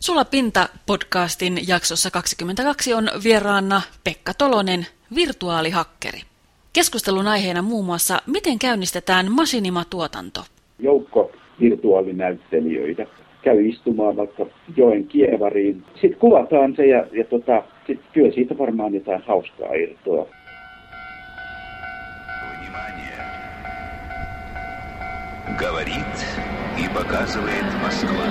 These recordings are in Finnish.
Sulla Pinta-podcastin jaksossa 22 on vieraana Pekka Tolonen, virtuaalihakkeri. Keskustelun aiheena muun muassa, miten käynnistetään masinimatuotanto. Joukko virtuaalinäyttelijöitä käy istumaan vaikka joen kievariin. Sitten kuvataan se ja, ja tota, sit kyllä siitä varmaan jotain hauskaa irtoa. Говорит и показывает Москва.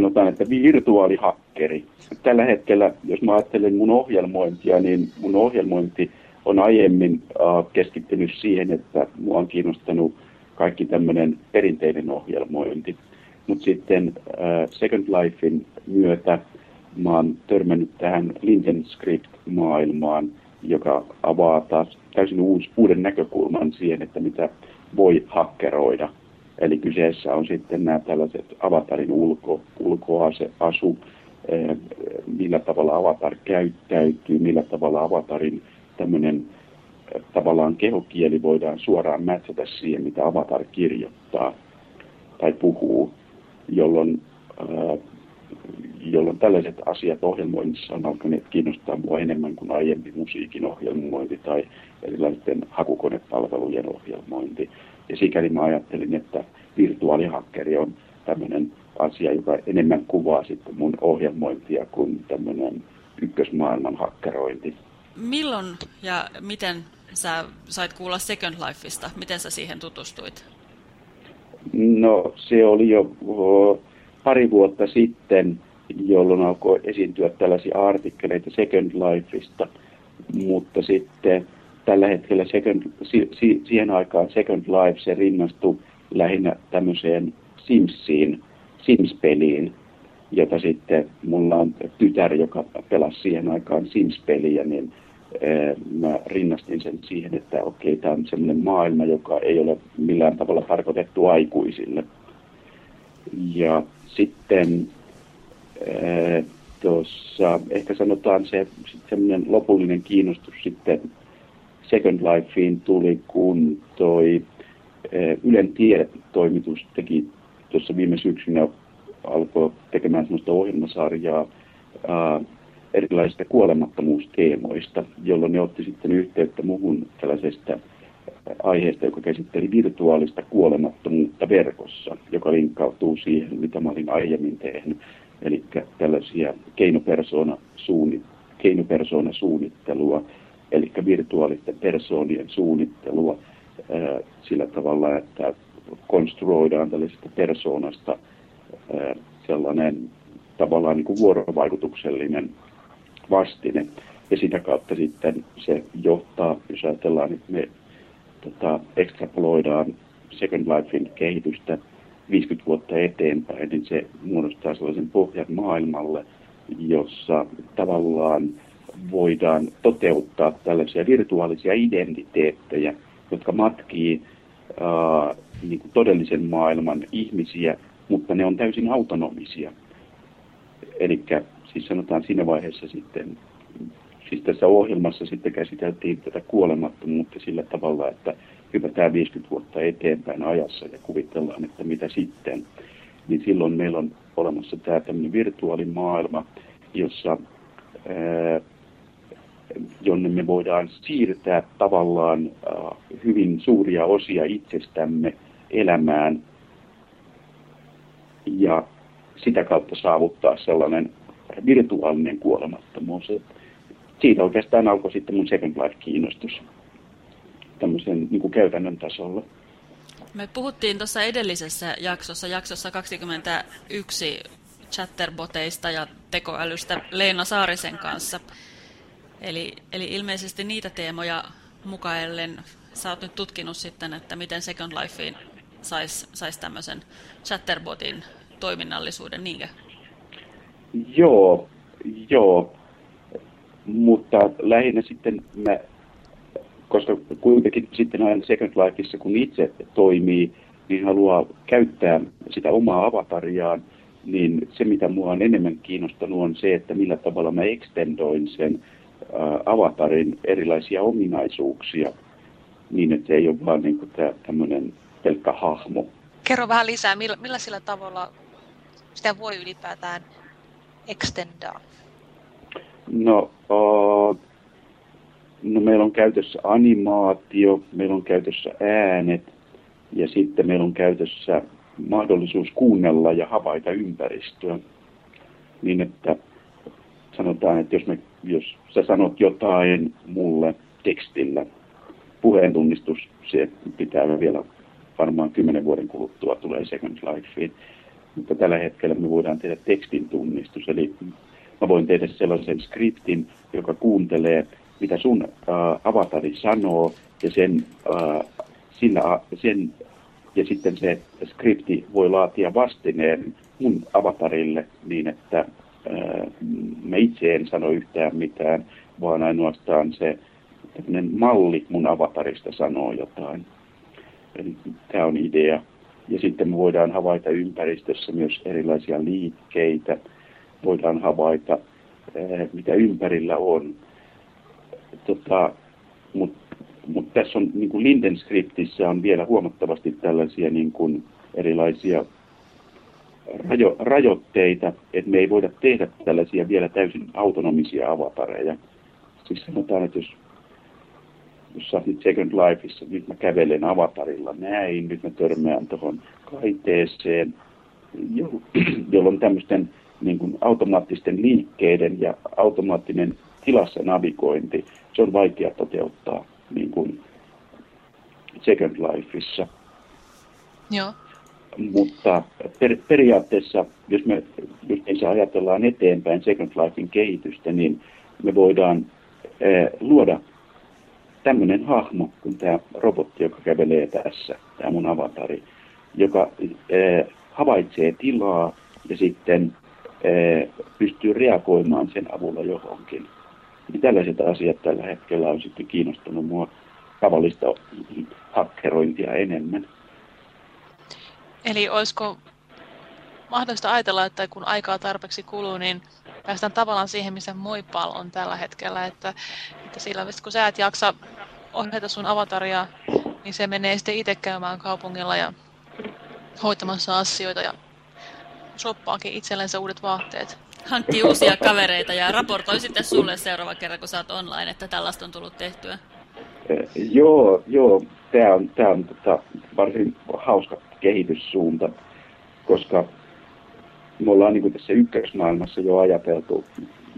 sanotaan, että virtuaalihakkeri. Tällä hetkellä, jos mä ajattelen mun ohjelmointia, niin mun ohjelmointi on aiemmin äh, keskittynyt siihen, että mua on kiinnostanut kaikki tämmöinen perinteinen ohjelmointi. Mutta sitten äh, Second Lifein myötä mä oon törmännyt tähän Linden Script-maailmaan, joka avaa taas täysin uus, uuden näkökulman siihen, että mitä voi hakkeroida. Eli kyseessä on sitten nämä tällaiset avatarin ulko, ulkoasu, eh, millä tavalla avatar käyttäytyy, millä tavalla avatarin tämmöinen eh, tavallaan kehokieli voidaan suoraan mätsätä siihen, mitä avatar kirjoittaa tai puhuu, jolloin, äh, jolloin tällaiset asiat ohjelmoinnissa on alkaneet kiinnostaa mua enemmän kuin aiemmin musiikin ohjelmointi tai erilaisten hakukonepalvelujen ohjelmointi. Ja sikäli mä ajattelin, että virtuaalihakkeri on tämmöinen asia, joka enemmän kuvaa sitten mun ohjelmointia kuin tämmöinen ykkösmaailman hakkerointi. Milloin ja miten sä sait kuulla Second Lifeista? Miten sä siihen tutustuit? No se oli jo pari vuotta sitten, jolloin alkoi esiintyä tällaisia artikkeleita Second Lifeista, mutta sitten tällä hetkellä second, si, si, siihen aikaan Second Life se rinnastui lähinnä tämmöiseen Simsiin, Sims-peliin, jota sitten mulla on tytär, joka pelasi siihen aikaan Sims-peliä, niin mä rinnastin sen siihen, että okei, tämä on sellainen maailma, joka ei ole millään tavalla tarkoitettu aikuisille. Ja sitten tuossa ehkä sanotaan se semmoinen lopullinen kiinnostus sitten Second Lifeen tuli, kun toi Ylen tiedetoimitus teki tuossa viime syksynä alkoi tekemään sellaista ohjelmasarjaa erilaisista kuolemattomuusteemoista, jolloin ne otti sitten yhteyttä muuhun tällaisesta aiheesta, joka käsitteli virtuaalista kuolemattomuutta verkossa, joka linkkautuu siihen, mitä mä olin aiemmin tehnyt. Eli tällaisia keinopersoonasuunnittelua, eli virtuaalisten persoonien suunnittelua ää, sillä tavalla, että konstruoidaan tällaisesta persoonasta ää, sellainen tavallaan niin kuin vuorovaikutuksellinen vastine. Ja sitä kautta sitten se johtaa, jos ajatellaan, että me tota, ekstrapoloidaan Second Lifein kehitystä 50 vuotta eteenpäin, niin se muodostaa sellaisen pohjan maailmalle, jossa tavallaan voidaan toteuttaa tällaisia virtuaalisia identiteettejä, jotka matkii ää, niin kuin todellisen maailman ihmisiä, mutta ne on täysin autonomisia. Eli siis sanotaan siinä vaiheessa sitten, siis tässä ohjelmassa sitten käsiteltiin tätä kuolemattomuutta sillä tavalla, että hypätään 50 vuotta eteenpäin ajassa ja kuvitellaan, että mitä sitten. Niin silloin meillä on olemassa tämä tämmöinen virtuaalimaailma, jossa ää, jonne me voidaan siirtää tavallaan äh, hyvin suuria osia itsestämme elämään ja sitä kautta saavuttaa sellainen virtuaalinen kuolemattomuus. Siitä oikeastaan alkoi sitten mun Second Life-kiinnostus tämmöisen niin kuin käytännön tasolla. Me puhuttiin tuossa edellisessä jaksossa, jaksossa 21 chatterboteista ja tekoälystä Leena Saarisen kanssa. Eli, eli ilmeisesti niitä teemoja mukaillen sä oot nyt tutkinut sitten, että miten Second Lifein saisi sais tämmöisen chatterbotin toiminnallisuuden, niinkö? Joo, joo. Mutta lähinnä sitten mä, koska kuitenkin sitten aina Second Lifeissa, kun itse toimii, niin haluaa käyttää sitä omaa avatariaan, niin se mitä mua on enemmän kiinnostanut on se, että millä tavalla mä extendoin sen avatarin erilaisia ominaisuuksia niin, että se ei ole vaan niin tämmöinen pelkkä hahmo. Kerro vähän lisää, millä, millä sillä tavalla sitä voi ylipäätään extendaa? No, uh, no meillä on käytössä animaatio, meillä on käytössä äänet ja sitten meillä on käytössä mahdollisuus kuunnella ja havaita ympäristöä. Niin että sanotaan, että jos, me, jos sä sanot jotain mulle tekstillä, puheentunnistus, se pitää vielä varmaan kymmenen vuoden kuluttua tulee Second Lifeen. Mutta tällä hetkellä me voidaan tehdä tekstin tunnistus, eli mä voin tehdä sellaisen skriptin, joka kuuntelee, mitä sun äh, avatari sanoo, ja sen, äh, sillä, sen ja sitten se skripti voi laatia vastineen mun avatarille niin, että ää, mä itse en sano yhtään mitään, vaan ainoastaan se malli mun avatarista sanoo jotain. Tämä on idea. Ja sitten me voidaan havaita ympäristössä myös erilaisia liikkeitä. Voidaan havaita, ää, mitä ympärillä on. Tota, Mutta mutta tässä on niin kuin Linden skriptissä on vielä huomattavasti tällaisia niin kuin erilaisia rajo, rajoitteita, että me ei voida tehdä tällaisia vielä täysin autonomisia avatareja. Siis sanotaan, että jos, jos sä nyt Second Lifeissa, nyt mä kävelen avatarilla näin, nyt mä törmään tuohon kaiteeseen, jolloin tämmöisten niin kuin automaattisten liikkeiden ja automaattinen tilassa navigointi, se on vaikea toteuttaa niin kuin Second Lifeissa. Joo. Mutta per, periaatteessa, jos me, jos ajatellaan eteenpäin Second Lifein kehitystä, niin me voidaan eh, luoda tämmöinen hahmo kuin tämä robotti, joka kävelee tässä, tämä mun avatari, joka eh, havaitsee tilaa ja sitten eh, pystyy reagoimaan sen avulla johonkin. Niin tällaiset asiat tällä hetkellä on sitten kiinnostunut mua tavallista hakkerointia enemmän. Eli olisiko mahdollista ajatella, että kun aikaa tarpeeksi kuluu, niin päästään tavallaan siihen, missä Moipal on tällä hetkellä, että, että sillä kun sä et jaksa ohjata sun avataria, niin se menee sitten itse käymään kaupungilla ja hoitamassa asioita ja soppaakin itsellensä uudet vaatteet hankkii uusia kavereita ja raportoi sitten sulle seuraava kerran, kun sä oot online, että tällaista on tullut tehtyä. Eh, joo, joo. Tämä on, tää on tota, varsin hauska kehityssuunta, koska me ollaan niin tässä ykkösmaailmassa jo ajateltu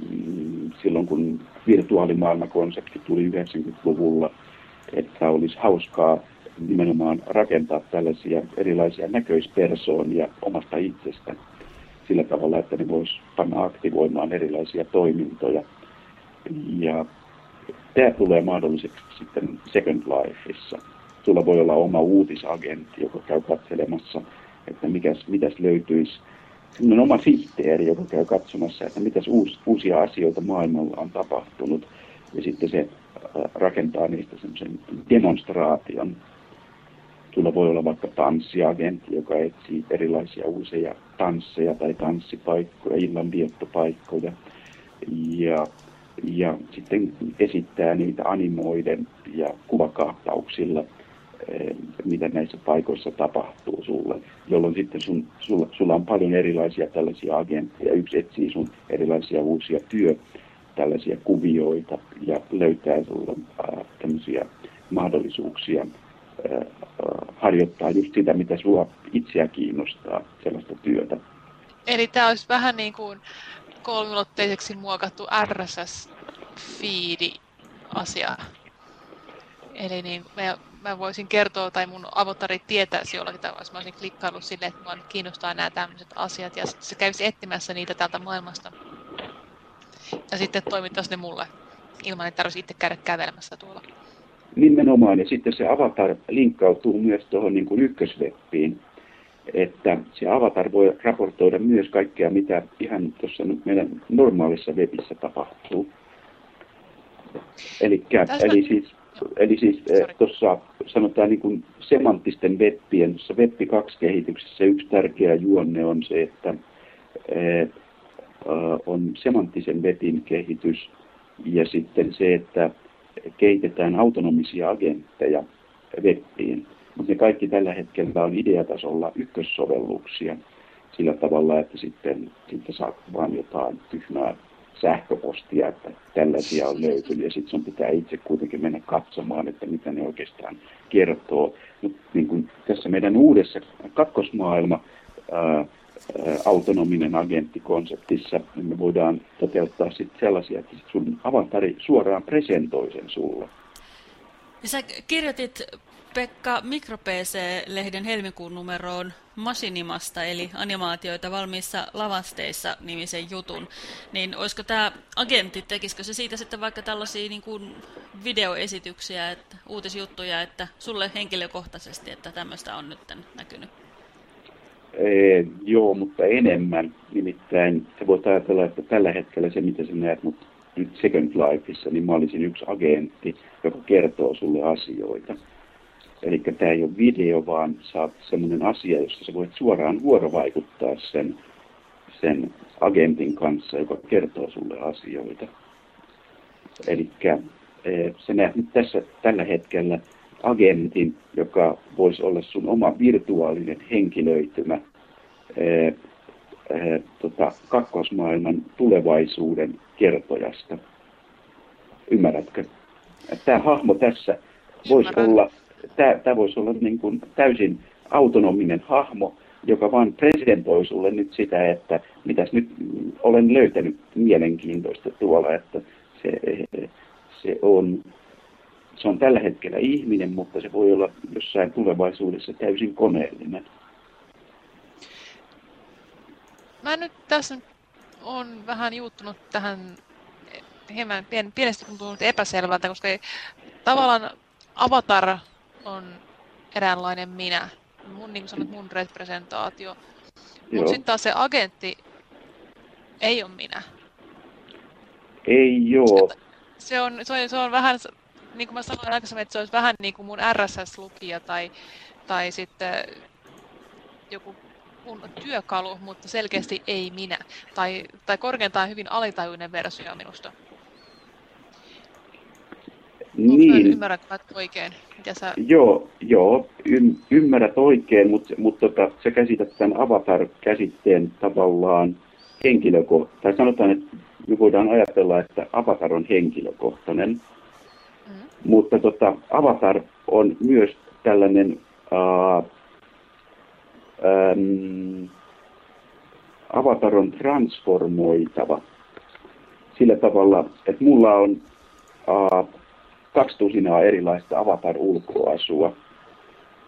mm, silloin, kun virtuaalimaailmakonsepti tuli 90-luvulla, että olisi hauskaa nimenomaan rakentaa tällaisia erilaisia näköispersoonia omasta itsestä sillä tavalla, että ne voisi panna aktivoimaan erilaisia toimintoja. Ja tämä tulee mahdolliseksi sitten Second Lifeissa. Sulla voi olla oma uutisagentti, joka käy katselemassa, että mikäs, mitäs löytyisi. Sellainen oma sihteeri, joka käy katsomassa, että mitäs uus, uusia asioita maailmalla on tapahtunut. Ja sitten se rakentaa niistä semmoisen demonstraation Sulla voi olla vaikka tanssiagentti, joka etsii erilaisia uusia tansseja tai tanssipaikkoja, illanviettopaikkoja. Ja, ja sitten esittää niitä animoiden ja kuvakaappauksilla, mitä näissä paikoissa tapahtuu sulle, jolloin sitten sun, sulla, sulla on paljon erilaisia tällaisia agentteja. Yksi etsii sun erilaisia uusia työ, tällaisia kuvioita ja löytää sulle äh, tämmöisiä mahdollisuuksia harjoittaa just sitä, mitä sua itseä kiinnostaa, sellaista työtä. Eli tämä olisi vähän niin kuin kolmilotteiseksi muokattu RSS-fiidi-asia. Eli niin, mä, mä voisin kertoa, tai mun avotari tietäisi jollakin tavalla, mä olisin klikkaillut sille, että mua kiinnostaa nämä tämmöiset asiat, ja sitten se kävisi etsimässä niitä täältä maailmasta. Ja sitten toimittaisi ne mulle, ilman että tarvitsisi itse käydä kävelemässä tuolla. Nimenomaan, ja sitten se avatar linkkautuu myös tuohon niin kuin ykköswebbiin, että se avatar voi raportoida myös kaikkea, mitä ihan tuossa meidän normaalissa webissä tapahtuu. Elikkä, Tästä... eli siis eli siis tuossa sanotaan niin kuin semanttisten webbien, tuossa Web 2-kehityksessä yksi tärkeä juonne on se, että on semanttisen webin kehitys ja sitten se, että kehitetään autonomisia agentteja webbiin. Mutta ne kaikki tällä hetkellä on ideatasolla ykkössovelluksia sillä tavalla, että sitten, sitten saat vaan jotain tyhmää sähköpostia, että tällaisia on löytynyt ja sitten sun pitää itse kuitenkin mennä katsomaan, että mitä ne oikeastaan kertoo. Mutta niin tässä meidän uudessa kakkosmaailma ää, autonominen agenttikonseptissa, niin me voidaan toteuttaa sitten sellaisia, että sit sun avatari suoraan presentoi sen sulle. Ja sä kirjoitit Pekka MikroPC-lehden helmikuun numeroon Masinimasta, eli animaatioita valmiissa lavasteissa nimisen jutun, niin olisiko tämä agentti, tekisikö se siitä sitten vaikka tällaisia niin kuin videoesityksiä, että, uutisjuttuja, että sulle henkilökohtaisesti, että tämmöistä on nyt näkynyt? Ee, joo, mutta enemmän. Nimittäin sä voit ajatella, että tällä hetkellä se, mitä sä näet mut nyt Second Lifeissa, niin mä olisin yksi agentti, joka kertoo sulle asioita. Eli tämä ei ole video, vaan saat sellainen asia, jossa sä voit suoraan vuorovaikuttaa sen, sen agentin kanssa, joka kertoo sulle asioita. Eli sä näet nyt tässä tällä hetkellä agentin, joka voisi olla sun oma virtuaalinen henkilöitymä ää, ää, tota, kakkosmaailman tulevaisuuden kertojasta. Ymmärrätkö? Tämä hahmo tässä voisi olla tämä, voisi olla niin kuin täysin autonominen hahmo, joka vaan presentoi sulle nyt sitä, että mitäs nyt olen löytänyt mielenkiintoista tuolla, että se, se on se on tällä hetkellä ihminen, mutta se voi olla jossain tulevaisuudessa täysin koneellinen. Mä nyt tässä on vähän juuttunut tähän hieman pien, pienesti tuntunut epäselvältä, koska tavallaan avatar on eräänlainen minä. Mun, niin kuin sanot, mun representaatio. Mutta sitten taas se agentti ei ole minä. Ei joo. Se on, se on, se on vähän, niin kuin mä sanoin aikaisemmin, että se olisi vähän niin kuin mun RSS-lukija tai, tai sitten joku mun työkalu, mutta selkeästi ei minä. Tai, tai korkeintaan hyvin alitajuinen versio minusta. Niin. Ymmärrätkö oikein? Mitä sä... Joo, joo y- ymmärrät oikein, mutta, mutta tota, sä käsität tämän avatar-käsitteen tavallaan henkilökohtainen. Tai sanotaan, että me voidaan ajatella, että avatar on henkilökohtainen. Mm. Mutta tota, avatar on myös tällainen uh, um, avatar on transformoitava sillä tavalla, että mulla on uh, kaksi tusinaa erilaista avatar-ulkoasua.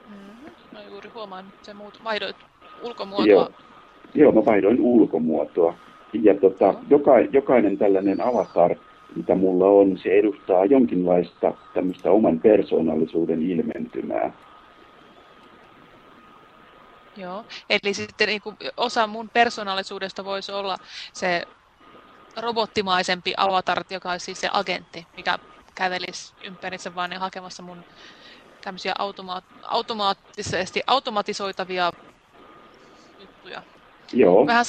Mm-hmm. No juuri huomaan, että se muut vaihdoit ulkomuotoa. Joo, Joo mä vaihdoin ulkomuotoa. Ja tota, mm-hmm. joka, jokainen tällainen avatar, mitä mulla on, se edustaa jonkinlaista tämmöistä oman persoonallisuuden ilmentymää. Joo, eli sitten niin kuin osa mun persoonallisuudesta voisi olla se robottimaisempi avatar, joka olisi siis se agentti, mikä kävelisi ympärissä vaan hakemassa mun tämmöisiä automa- automaattisesti automatisoitavia juttuja. Joo. Vähän,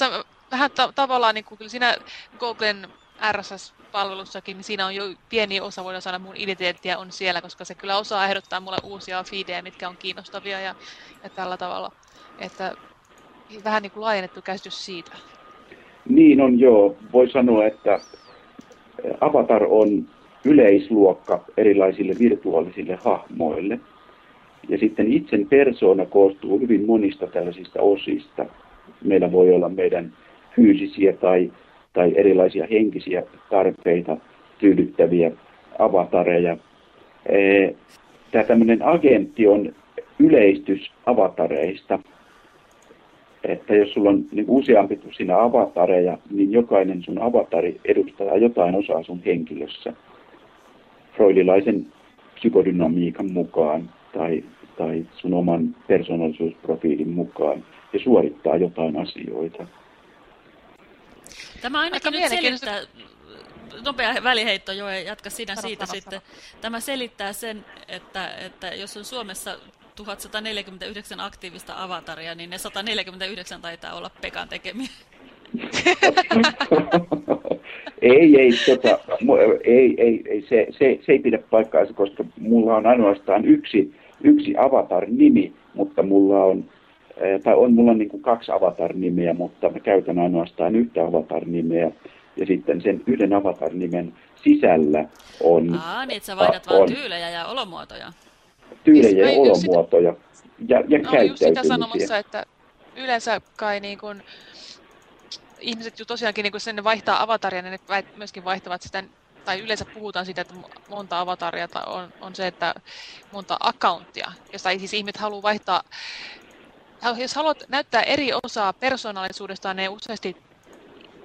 vähän ta- tavallaan niin kuin kyllä siinä Googlen RSS-palvelussakin, niin siinä on jo pieni osa, voidaan sanoa, mun identiteettiä on siellä, koska se kyllä osaa ehdottaa mulle uusia feedejä, mitkä on kiinnostavia ja, ja tällä tavalla. Että vähän niin kuin laajennettu käsitys siitä. Niin on joo. Voi sanoa, että Avatar on yleisluokka erilaisille virtuaalisille hahmoille. Ja sitten itsen persoona koostuu hyvin monista tällaisista osista. Meillä voi olla meidän fyysisiä tai, tai erilaisia henkisiä tarpeita tyydyttäviä avatareja. Tämä tämmöinen agentti on yleistys avatareista. Että jos sulla on niin useampi siinä avatareja, niin jokainen sun avatari edustaa jotain osaa sun henkilössä freudilaisen psykodynamiikan mukaan tai, tai sun oman persoonallisuusprofiilin mukaan ja suorittaa jotain asioita. Tämä ainakin nyt selittää, nopea väliheitto, jo, jatka sinä sano, siitä sano, sitten. Sano. Tämä selittää sen, että, että jos on Suomessa 1149 aktiivista avataria, niin ne 149 taitaa olla Pekan tekemiä. ei, ei, tota, ei, ei, ei se, se, se ei pidä paikkaansa, koska mulla on ainoastaan yksi, yksi avatar-nimi, mutta mulla on, tai on mulla niin kuin kaksi avatar-nimeä, mutta mä käytän ainoastaan yhtä avatar-nimeä. Ja sitten sen yhden avatar-nimen sisällä on... Aa, niin että sä vaihdat vaan tyylejä ja olomuotoja. Tyylejä Siis ja sitä- olomuotoja ja, ja No just sitä käyttäytymisiä. sanomassa, että yleensä kai niin kuin, ihmiset jo tosiaankin niin kun sen vaihtaa avataria, niin ne myöskin vaihtavat sitä, tai yleensä puhutaan siitä, että monta avataria tai on, on se, että monta accounttia, josta siis ihmiset haluaa vaihtaa, jos haluat näyttää eri osaa persoonallisuudestaan, ne useasti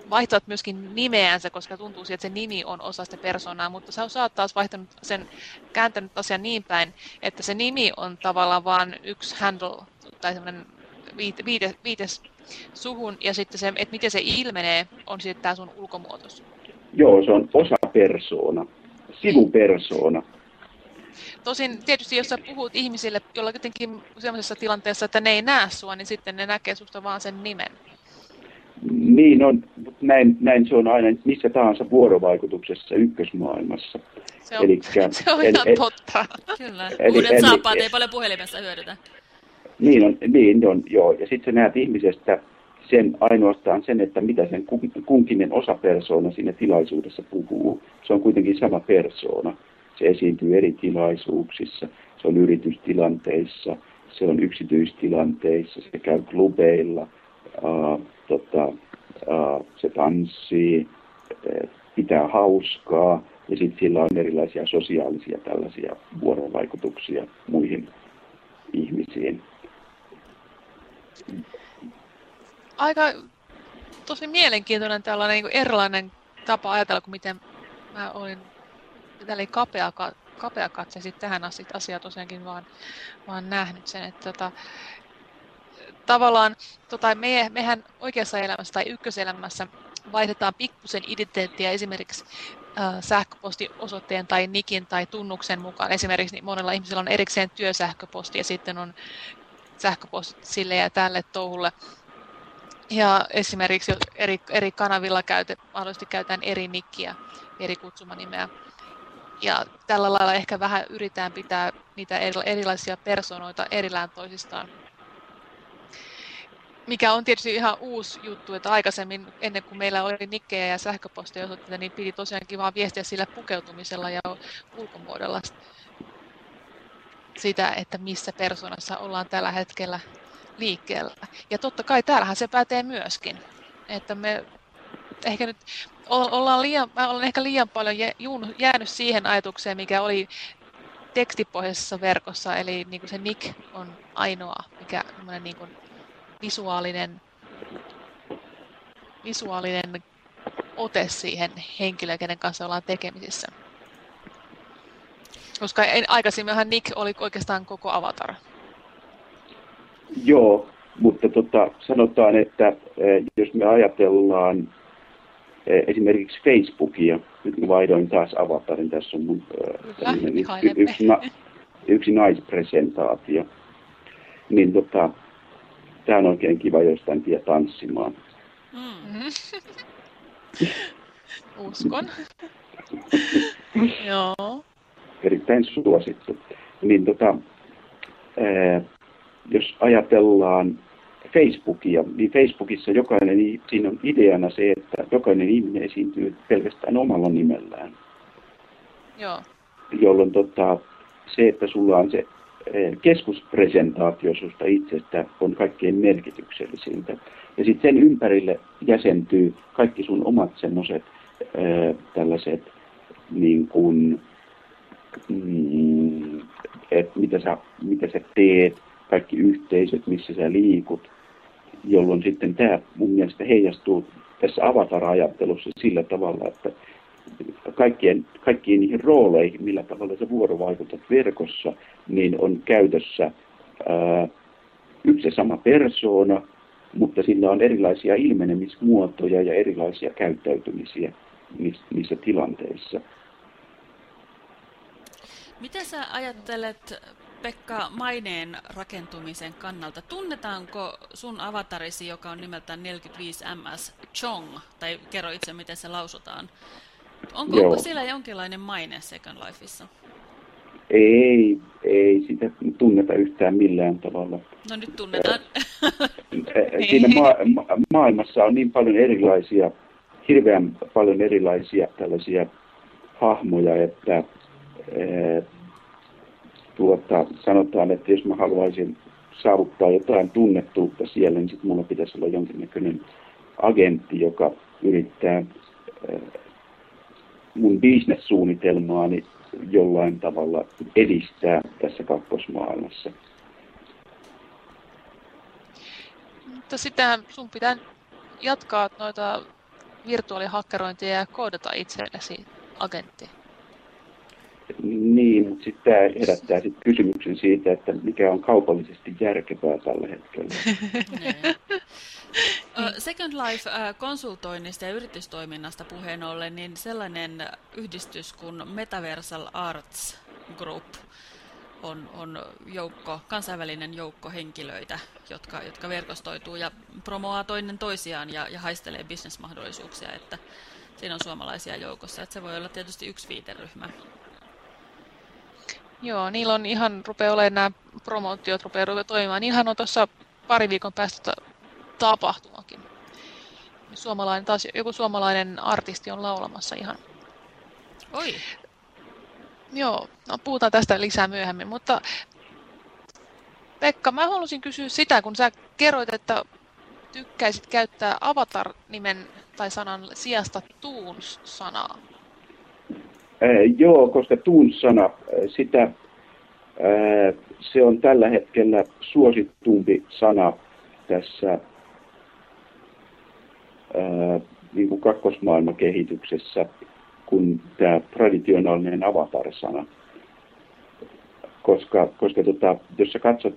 vaihtavat myöskin nimeänsä, koska tuntuu siltä, että se nimi on osa sitä persoonaa, mutta sä oot taas vaihtanut sen, kääntänyt asian niin päin, että se nimi on tavallaan vain yksi handle tai semmoinen viite, viite, viites suhun, ja sitten se, että miten se ilmenee, on sitten tämä sun ulkomuotos. Joo, se on osa persoona, sivupersoona. Tosin tietysti, jos sä puhut ihmisille jolla jotenkin sellaisessa tilanteessa, että ne ei näe sua, niin sitten ne näkee susta vaan sen nimen. Niin on, mutta näin, näin se on aina missä tahansa vuorovaikutuksessa ykkösmaailmassa. Se on, Elikkä- se on eli- ihan eli- totta. Kyllä. Eli- Uudet eli- saappaat ei paljon puhelimessa hyödytä. Niin on, niin on, joo. Ja sitten sä näet ihmisestä sen ainoastaan sen, että mitä sen ku- kunkinen osapersoona siinä tilaisuudessa puhuu. Se on kuitenkin sama persoona. Se esiintyy eri tilaisuuksissa. Se on yritystilanteissa, se on yksityistilanteissa, se käy klubeilla, ää, tota, ää, se tanssii, ää, pitää hauskaa ja sitten sillä on erilaisia sosiaalisia tällaisia vuorovaikutuksia muihin ihmisiin. Aika tosi mielenkiintoinen tällainen niin erilainen tapa ajatella kuin miten mä olin tällä kapea, ka- kapea katse sit tähän asti asiaa tosiaankin vaan, vaan nähnyt sen, että tota, tavallaan tota, me, mehän oikeassa elämässä tai ykköselämässä vaihdetaan pikkusen identiteettiä esimerkiksi äh, sähköpostiosoitteen tai nikin tai tunnuksen mukaan. Esimerkiksi niin monella ihmisellä on erikseen työsähköposti ja sitten on sähköpostit sille ja tälle touhulle. Ja esimerkiksi eri, eri kanavilla käytet, mahdollisesti käytetään eri nikkiä, eri kutsumanimeä. Ja tällä lailla ehkä vähän yritetään pitää niitä erilaisia persoonoita erillään toisistaan. Mikä on tietysti ihan uusi juttu, että aikaisemmin ennen kuin meillä oli nikkejä ja sähköposteja osoitteita, niin piti tosiaankin vaan viestiä sillä pukeutumisella ja ulkomuodolla sitä, että missä persoonassa ollaan tällä hetkellä liikkeellä. Ja totta kai täällähän se pätee myöskin, että me ehkä nyt ollaan liian, mä olen ehkä liian paljon jäänyt siihen ajatukseen, mikä oli tekstipohjaisessa verkossa, eli niin kuin se nick on ainoa, mikä niin kuin visuaalinen, visuaalinen ote siihen henkilöön, kenen kanssa ollaan tekemisissä. Koska aikaisemminhan Nick oli oikeastaan koko avatar. Joo, mutta tota, sanotaan, että eh, jos me ajatellaan eh, esimerkiksi Facebookia, nyt mä vaihdoin taas avatarin, tässä on mun eh, Kyllä, yksi, yksi, na, yksi naispresentaatio, niin tota, tämä on oikein kiva jostain tie tanssimaan. Mm. Uskon. Joo. Erittäin suosittu. Niin tota, ää, jos ajatellaan Facebookia, niin Facebookissa jokainen, siinä on ideana se, että jokainen ihminen esiintyy pelkästään omalla nimellään. Joo. Jolloin tota, se, että sulla on se keskuspresentaatio susta itsestä on kaikkein merkityksellisintä. Ja sitten sen ympärille jäsentyy kaikki sun omat semmoiset tällaiset niin kuin, mm, että mitä sä, mitä sä teet, kaikki yhteisöt, missä sä liikut, jolloin sitten tämä mun mielestä heijastuu tässä avatar-ajattelussa sillä tavalla, että kaikkien, kaikkiin niihin rooleihin, millä tavalla sä vuorovaikutat verkossa, niin on käytössä ää, yksi ja sama persoona, mutta sillä on erilaisia ilmenemismuotoja ja erilaisia käyttäytymisiä, niissä tilanteissa. Mitä sä ajattelet, Pekka, maineen rakentumisen kannalta? Tunnetaanko sun avatarisi, joka on nimeltään 45MS Chong, tai kerro itse, miten se lausutaan? Onko, onko siellä jonkinlainen maine Second Lifeissa? Ei, ei sitä tunneta yhtään millään tavalla. No nyt tunnetaan. Siinä ma- ma- maailmassa on niin paljon erilaisia, hirveän paljon erilaisia tällaisia hahmoja, että tuota, sanotaan, että jos mä haluaisin saavuttaa jotain tunnettuutta siellä, niin sitten mulla pitäisi olla jonkinnäköinen agentti, joka yrittää eh, mun bisnessuunnitelmaani jollain tavalla edistää tässä kakkosmaailmassa. Mutta sitten sun pitää jatkaa noita virtuaalihakkerointia ja koodata itsellesi agentti. Niin, mutta sitten tämä herättää sit kysymyksen siitä, että mikä on kaupallisesti järkevää tällä hetkellä. Second Life-konsultoinnista ja yritystoiminnasta puheen ollen, niin sellainen yhdistys kuin Metaversal Arts Group on, on joukko, kansainvälinen joukko henkilöitä, jotka, jotka verkostoituu ja promoaa toinen toisiaan ja, ja haistelee bisnesmahdollisuuksia, että siinä on suomalaisia joukossa. Että se voi olla tietysti yksi viiteryhmä. Joo, niillä on ihan, rupeaa olemaan nämä promootiot, rupeaa, rupeaa toimimaan. Niillähän on tuossa pari viikon päästä tapahtumakin. Suomalainen, taas joku suomalainen artisti on laulamassa ihan. Oi. Joo, no puhutaan tästä lisää myöhemmin, mutta Pekka, mä halusin kysyä sitä, kun sä kerroit, että tykkäisit käyttää avatar-nimen tai sanan sijasta tuun-sanaa. Joo, koska tuun-sana, sitä, se on tällä hetkellä suositumpi sana tässä niin kuin kakkosmaailman kehityksessä kuin tämä traditionaalinen avatar-sana. Koska, koska tota, jos sä katsot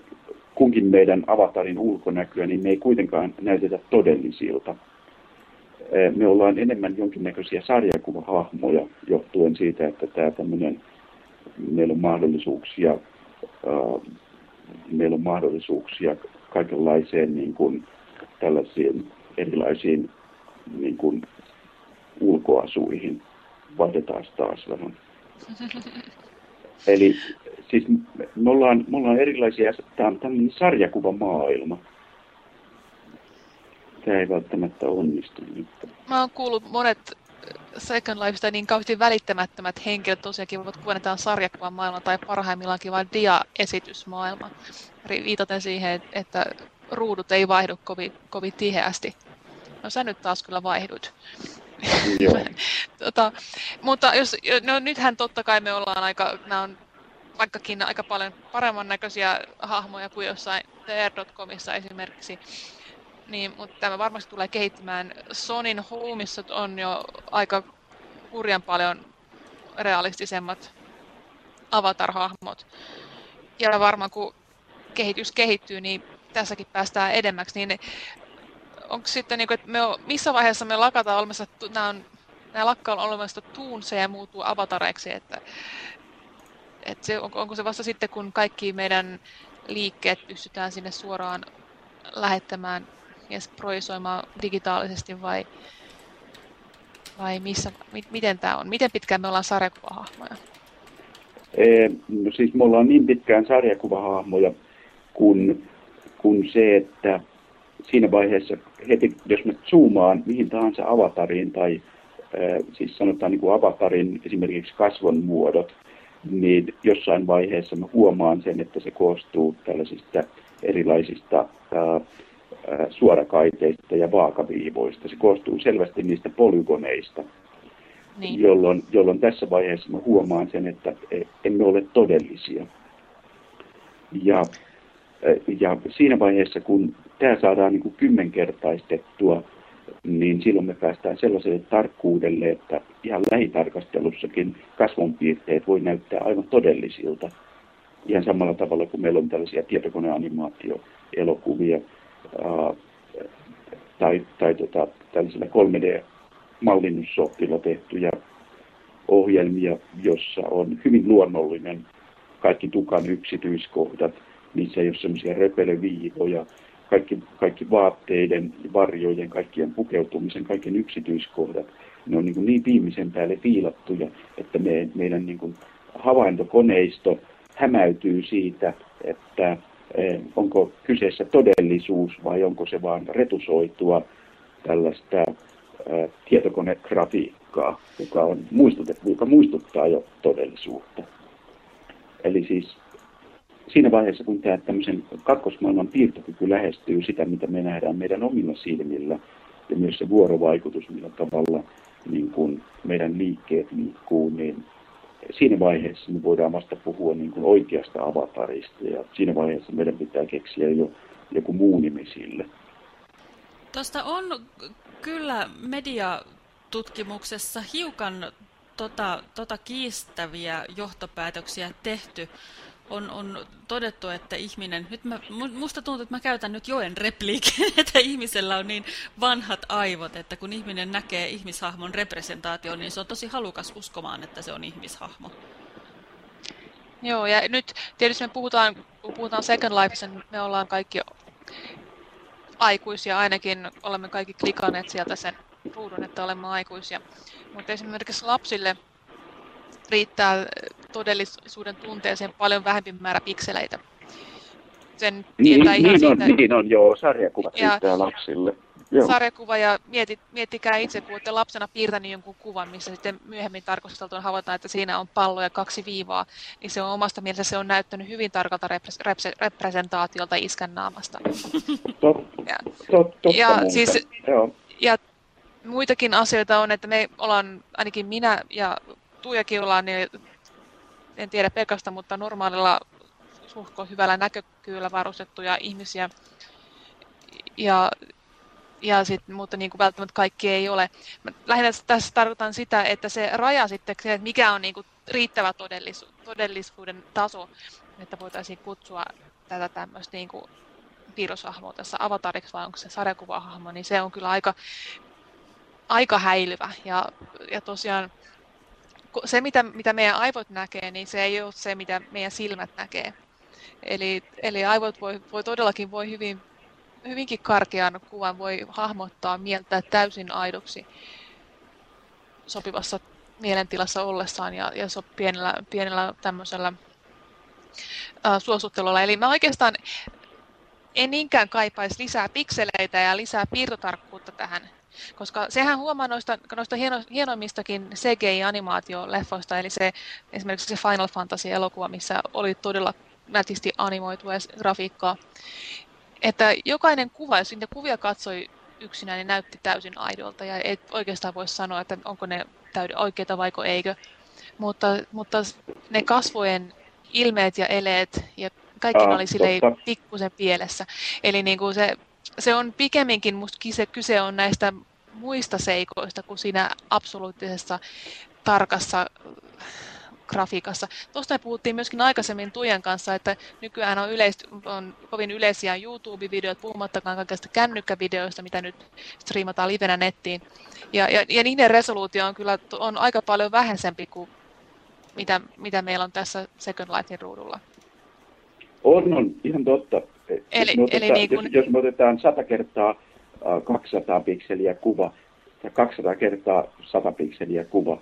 kunkin meidän avatarin ulkonäköä, niin me ei kuitenkaan näytetä todellisilta me ollaan enemmän jonkinnäköisiä sarjakuvahahmoja johtuen siitä, että tämä tämmöinen, meillä on mahdollisuuksia, meillä on mahdollisuuksia kaikenlaiseen niin kuin, tällaisiin erilaisiin niin kuin, ulkoasuihin. Vaihdetaan taas vähän. Eli siis me ollaan, me ollaan erilaisia, tämä on tämmöinen sarjakuvamaailma tämä ei välttämättä onnistu nyt. Mä oon kuullut monet Second Lifesta niin kauheasti välittämättömät henkilöt tosiaankin voivat kuvanetaan sarjakuvan maailma tai parhaimmillaankin vain dia-esitysmaailma. Viitaten siihen, että ruudut ei vaihdu kovin, kovin tiheästi. No sä nyt taas kyllä vaihdut. Joo. tota, mutta jos, no nythän totta kai me ollaan aika, nämä on vaikkakin aika paljon paremman näköisiä hahmoja kuin jossain TR.comissa esimerkiksi. Niin, mutta tämä varmasti tulee kehittymään. Sonin Homeissa on jo aika hurjan paljon realistisemmat avatar-hahmot. Ja varmaan kun kehitys kehittyy, niin tässäkin päästään edemmäksi. Niin onko sitten, niin kuin, että me on, missä vaiheessa me lakataan olemassa, nämä, on, nämä lakkaa olemassa tuunseja ja muuttuu avatareiksi, että, että se, onko, onko se vasta sitten, kun kaikki meidän liikkeet pystytään sinne suoraan lähettämään ja projisoimaan digitaalisesti vai, vai missä, mi, miten tämä on? Miten pitkään me ollaan sarjakuvahahmoja? E, no siis me ollaan niin pitkään sarjakuvahahmoja kuin, kuin se, että siinä vaiheessa heti, jos me zoomaan mihin tahansa avatariin tai siis sanotaan niin kuin avatarin esimerkiksi kasvon muodot, niin jossain vaiheessa mä huomaan sen, että se koostuu tällaisista erilaisista äh, suorakaiteista ja vaakaviivoista. Se koostuu selvästi niistä polygoneista, niin. jolloin, jolloin tässä vaiheessa mä huomaan sen, että e, emme ole todellisia. Ja, ja siinä vaiheessa, kun tämä saadaan niin kuin kymmenkertaistettua, niin silloin me päästään sellaiselle tarkkuudelle, että ihan lähitarkastelussakin kasvonpiirteet voi näyttää aivan todellisilta. Ihan samalla tavalla kuin meillä on tällaisia tietokoneanimaatioelokuvia, tai, tai tota, tällaisilla 3D mallinnussoftilla tehtyjä ohjelmia, jossa on hyvin luonnollinen kaikki tukan yksityiskohdat, niissä ei ole semmoisia röpelöviivoja, kaikki, kaikki vaatteiden, varjojen, kaikkien pukeutumisen, kaikkien yksityiskohdat, ne on niin, niin viimeisen päälle viilattuja, että me, meidän niin kuin havaintokoneisto hämäytyy siitä, että onko kyseessä todellisuus vai onko se vain retusoitua tällaista eh, tietokonegrafiikkaa, joka, on joka muistuttaa jo todellisuutta. Eli siis siinä vaiheessa, kun tämä tämmöisen kakkosmaailman piirtokyky lähestyy sitä, mitä me nähdään meidän omilla silmillä, ja myös se vuorovaikutus, millä tavalla niin kuin meidän liikkeet liikkuu, niin siinä vaiheessa me voidaan vasta puhua niin kuin oikeasta avatarista, ja siinä vaiheessa meidän pitää keksiä jo joku muu nimi sille. Tuosta on kyllä mediatutkimuksessa hiukan tota, tota kiistäviä johtopäätöksiä tehty on, on todettu, että ihminen, nyt mä, musta tuntuu, että mä käytän nyt joen repliikin, että ihmisellä on niin vanhat aivot, että kun ihminen näkee ihmishahmon representaation, niin se on tosi halukas uskomaan, että se on ihmishahmo. Joo, ja nyt tietysti me puhutaan, kun puhutaan Second Life, niin me ollaan kaikki aikuisia, ainakin olemme kaikki klikanneet sieltä sen ruudun, että olemme aikuisia. Mutta esimerkiksi lapsille riittää todellisuuden tunteeseen paljon vähempi määrä pikseleitä. Sen niin, niin, ihan siitä, on, niin on, joo, sarjakuvat ja, riittää lapsille. Joo. Sarjakuva ja mietit, miettikää itse, kun olette lapsena piirtänyt jonkun kuvan, missä sitten myöhemmin tarkasteltuna havaitaan, että siinä on pallo ja kaksi viivaa, niin se on omasta mielestä se on näyttänyt hyvin tarkalta repres, repres, representaatiolta iskän naamasta. Totta, ja, totta ja, siis, joo. ja muitakin asioita on, että me ollaan, ainakin minä ja Tuijakin ollaan, niin en tiedä Pekasta, mutta normaalilla suhko hyvällä näkökyvyllä varustettuja ihmisiä. Ja, ja sit, mutta niin kuin välttämättä kaikki ei ole. Mä lähinnä tässä tarkoitan sitä, että se raja sitten, että mikä on niin kuin riittävä todellisu, todellisuuden taso, että voitaisiin kutsua tätä tämmöistä niin kuin tässä avatariksi vai onko se sarjakuvahahmo, niin se on kyllä aika, aika häilyvä. Ja, ja tosiaan se, mitä, mitä meidän aivot näkee, niin se ei ole se, mitä meidän silmät näkee. Eli, eli aivot voi, voi todellakin voi hyvin, hyvinkin karkean kuvan voi hahmottaa, mieltää täysin aidoksi sopivassa mielentilassa ollessaan ja, ja so, pienellä, pienellä tämmöisellä ää, suosuttelulla. Eli mä oikeastaan en niinkään kaipaisi lisää pikseleitä ja lisää piirtotarkkuutta tähän koska sehän huomaa noista, noista hieno, hienoimmistakin CGI-animaatioleffoista, eli se, esimerkiksi se Final Fantasy-elokuva, missä oli todella nätisti animoitua grafiikkaa, että jokainen kuva, jos niitä kuvia katsoi yksinään, niin näytti täysin aidolta, ja ei oikeastaan voi sanoa, että onko ne oikeita vaiko eikö. Mutta, mutta ne kasvojen ilmeet ja eleet ja kaikki ah, oli silleen pikkusen pielessä. Eli niin kuin se, se on pikemminkin, musta kyse, kyse on näistä muista seikoista kuin siinä absoluuttisessa tarkassa grafiikassa. Tuosta me puhuttiin myöskin aikaisemmin Tujen kanssa, että nykyään on, yleis, on kovin yleisiä YouTube-videoita, puhumattakaan kaikista kännykkävideoista, mitä nyt striimataan livenä nettiin. Ja, ja, ja niiden resoluutio on kyllä on aika paljon vähäisempi kuin mitä, mitä meillä on tässä Second Lifein ruudulla. On, on, ihan totta. Eli, jos, otetaan, eli niin kun... jos, me otetaan 100 kertaa 200 pikseliä kuva ja 200 kertaa 100 pikseliä kuva.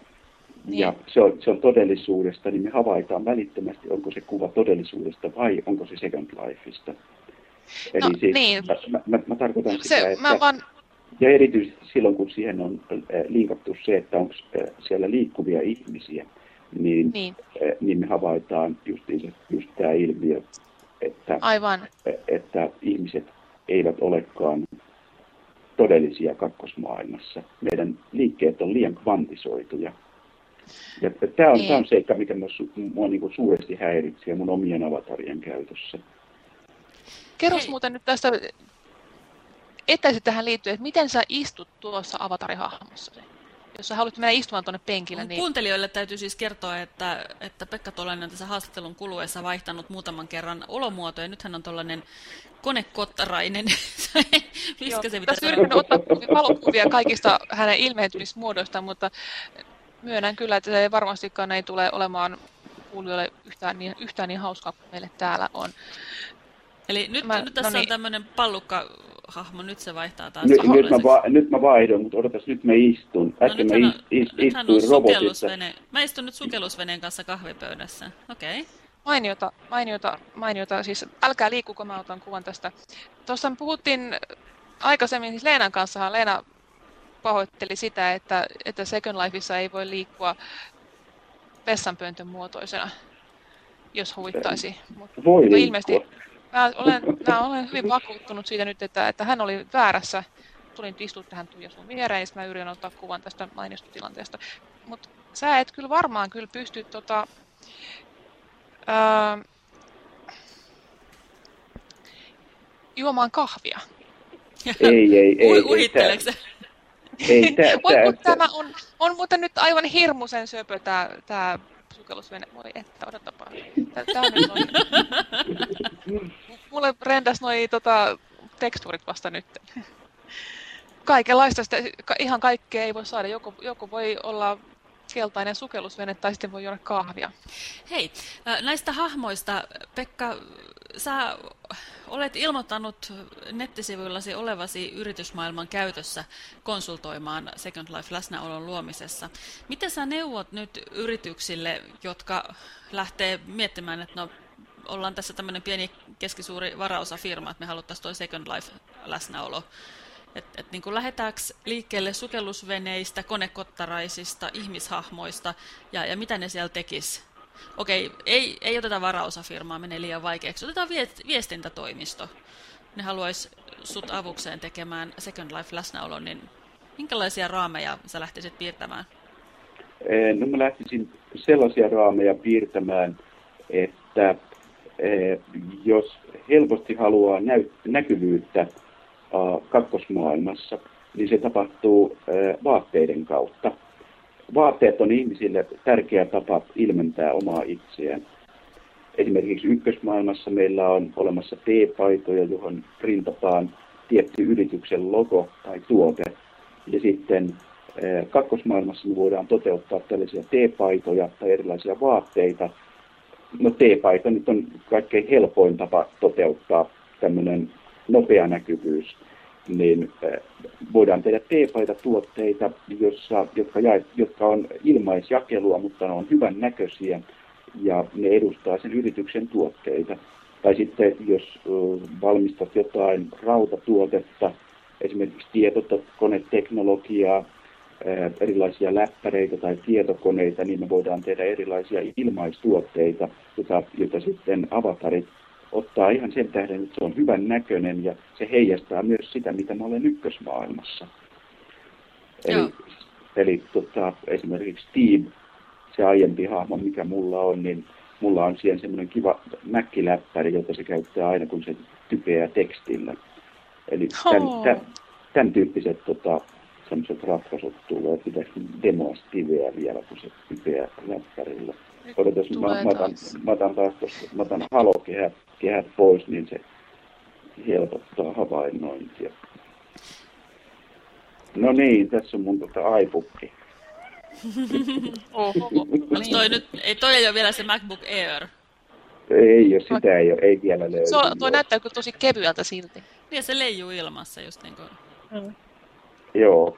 Niin. Ja se on, se on todellisuudesta, niin me havaitaan välittömästi, onko se kuva todellisuudesta vai onko se Second Lifeista. Eli no, siis, niin. mä, mä, mä, tarkoitan se, sitä, että... Mä vaan... Ja erityisesti silloin, kun siihen on linkattu se, että onko siellä liikkuvia ihmisiä, niin, niin. niin me havaitaan just, just tämä ilmiö, että, Aivan. että ihmiset eivät olekaan todellisia kakkosmaailmassa. Meidän liikkeet on liian kvantisoituja. Ja tämä on, niin. tämä on seikka, mikä minua, niin suuresti häiritsee mun omien avatarien käytössä. Kerros muuten nyt tästä etäisesti tähän liittyen, että miten sä istut tuossa avatarihahmossa? Jos sä haluat mennä istumaan tuonne penkille, niin... Kuuntelijoille täytyy siis kertoa, että, että Pekka Tolainen on tässä haastattelun kuluessa vaihtanut muutaman kerran olomuotoja. Ja nyt hän on tuollainen konekottarainen. Pitäisi Tässä yritän ottaa valokuvia kaikista hänen ilmeentymismuodoistaan, mutta myönnän kyllä, että se varmastikaan ei tule olemaan kuulijoille yhtään niin, yhtään niin hauskaa kuin meille täällä on. Eli nyt, mä, nyt tässä no niin. on tämmöinen pallukka hahmo, nyt se vaihtaa taas. Nyt, nyt, mä, va, nyt mä vaihdon, mutta odotas, nyt mä istun. Äsken no, mä ist, ist, istuin robotissa. Mä istun nyt sukellusveneen kanssa kahvipöydässä. Okei. Okay. Mainiota, mainiota, mainiota. Siis älkää liikkuko, mä otan kuvan tästä. Tuossa puhuttiin aikaisemmin, siis Leenan kanssa, Leena pahoitteli sitä, että, että Second Lifeissa ei voi liikkua vessanpöntön muotoisena, jos huvittaisi. Mutta, voi mutta ilmeisesti Mä olen, mä olen hyvin vakuuttunut siitä nyt, että, että hän oli väärässä. Tulin istua tähän Tuija sun viereen, ja mä yritän ottaa kuvan tästä mainiosta tilanteesta. Mutta sä et kyllä varmaan kyllä pysty tota, ää, juomaan kahvia. Ei, ei, ei. Uhitteleeko ei, tää, tää, tämä on, on muuten nyt aivan hirmuisen söpö tämä, tämä sukellusvene. Voi että, odotapa. Tää on nyt noin. Mulle rendas noi tota, tekstuurit vasta nyt. Kaikenlaista, sitä, ihan kaikkea ei voi saada. Joku, joku voi olla keltainen sukellusvene tai sitten voi juoda kahvia. Hei, näistä hahmoista, Pekka, sä olet ilmoittanut nettisivuillasi olevasi yritysmaailman käytössä konsultoimaan Second Life läsnäolon luomisessa. Miten sä neuvot nyt yrityksille, jotka lähtee miettimään, että no, ollaan tässä tämmöinen pieni keskisuuri varaosafirma, että me haluttaisiin tuo Second Life läsnäolo että et niin lähdetäänkö liikkeelle sukellusveneistä, konekottaraisista, ihmishahmoista ja, ja mitä ne siellä tekis? Okei, ei, ei oteta varaosafirmaa, menee liian vaikeaksi. Otetaan viestintätoimisto. Ne haluaisi sut avukseen tekemään Second Life läsnäolon, niin minkälaisia raameja sä lähtisit piirtämään? No mä lähtisin sellaisia raameja piirtämään, että jos helposti haluaa näkyvyyttä kakkosmaailmassa, niin se tapahtuu vaatteiden kautta. Vaatteet on ihmisille tärkeä tapa ilmentää omaa itseään. Esimerkiksi ykkösmaailmassa meillä on olemassa T-paitoja, johon printataan tietty yrityksen logo tai tuote. Ja sitten kakkosmaailmassa me voidaan toteuttaa tällaisia T-paitoja tai erilaisia vaatteita. No T-paita nyt on kaikkein helpoin tapa toteuttaa tämmöinen nopea näkyvyys, niin eh, voidaan tehdä T-paita-tuotteita, jossa, jotka, jaet, jotka on ilmaisjakelua, mutta ne on hyvän näköisiä ja ne edustaa sen yrityksen tuotteita. Tai sitten jos valmistat jotain rautatuotetta, esimerkiksi tietokoneteknologiaa, erilaisia läppäreitä tai tietokoneita, niin me voidaan tehdä erilaisia ilmaistuotteita, joita, joita sitten avatarit ottaa ihan sen tähden, että se on hyvän näköinen ja se heijastaa myös sitä, mitä mä olen ykkösmaailmassa. Eli, eli tota, esimerkiksi Team, se aiempi hahmo, mikä mulla on, niin mulla on siihen semmoinen kiva mäkkiläppäri, jota se käyttää aina, kun se typeää tekstillä. Eli tämän, tämän, tämän tyyppiset tota, semmoiset ratkaisut tulee. Pitäisi demoa Stiveä vielä, kun se typeää läppärillä. Odotas, mä, mä, otan, mä otan taas tosta, mä otan halokehät kehät pois, niin se helpottaa havainnointia. No niin, tässä on mun tota iBookki. Oho. toi nyt, ei toi ei ole vielä se MacBook Air. Ei ole, sitä ei, ole, ei vielä löydy. Se on, toi näyttää kyllä tosi kevyeltä silti. Niin, se leijuu ilmassa just niin kuin. Mm. Joo,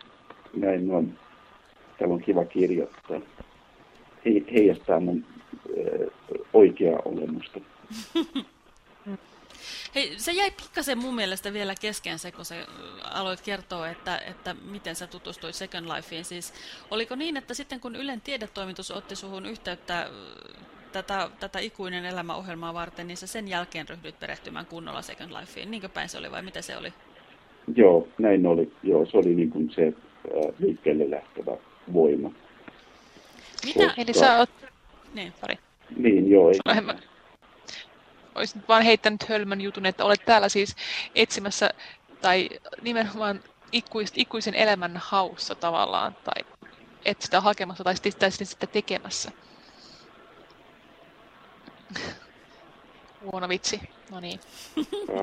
näin on. Täällä on kiva kirjoittaa. He, heijastaa mun äh, oikeaa olemusta. Hei, se jäi pikkasen mun mielestä vielä kesken se, kun sä aloit kertoa, että, että miten sä tutustuit Second Lifeen. Siis, oliko niin, että sitten kun Ylen tiedetoimitus otti suhun yhteyttä tätä, tätä ikuinen elämäohjelmaa varten, niin sä sen jälkeen ryhdyit perehtymään kunnolla Second Lifeen. Niinkö päin se oli vai mitä se oli? Joo, näin oli. Joo, se oli niin kuin se äh, liikkeelle lähtevä voima. Mitä? Koska... Eli sä oot... Niin, pari. Niin, joo. Ei olisin vaan heittänyt hölmön jutun, että olet täällä siis etsimässä tai nimenomaan ikuis, ikuisen elämän haussa tavallaan, tai et sitä hakemassa tai sitä, sitä tekemässä. Huono vitsi. No niin,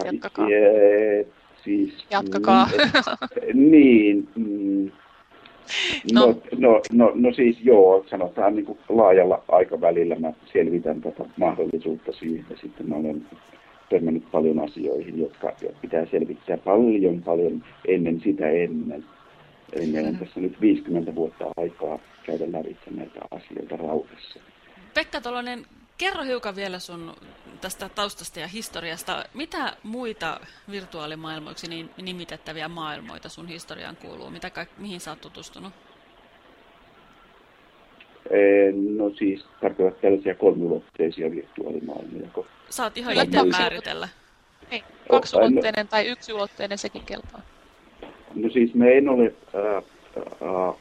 jatkakaa. Yeah, siis, Jatkakaa. Mm, niin. Mm, no. No, no, no, no siis joo, sanotaan niin kuin laajalla aikavälillä mä selvitän tätä mahdollisuutta siihen. Ja sitten mä olen törmännyt paljon asioihin, jotka, pitää selvittää paljon, paljon ennen sitä ennen. Eli meillä on tässä nyt 50 vuotta aikaa käydä lävitse näitä asioita rauhassa. Pekka Tolonen, kerro hiukan vielä sun tästä taustasta ja historiasta. Mitä muita virtuaalimaailmoiksi niin nimitettäviä maailmoita sun historiaan kuuluu? Mitä kaik- mihin sä oot tutustunut? No siis tarkoitat tällaisia kolmiulotteisia virtuaalimaailmoja. Sä oot ihan itse määritellä. Ei, kaksiulotteinen tai yksiulotteinen sekin kelpaa. No siis me en ole äh,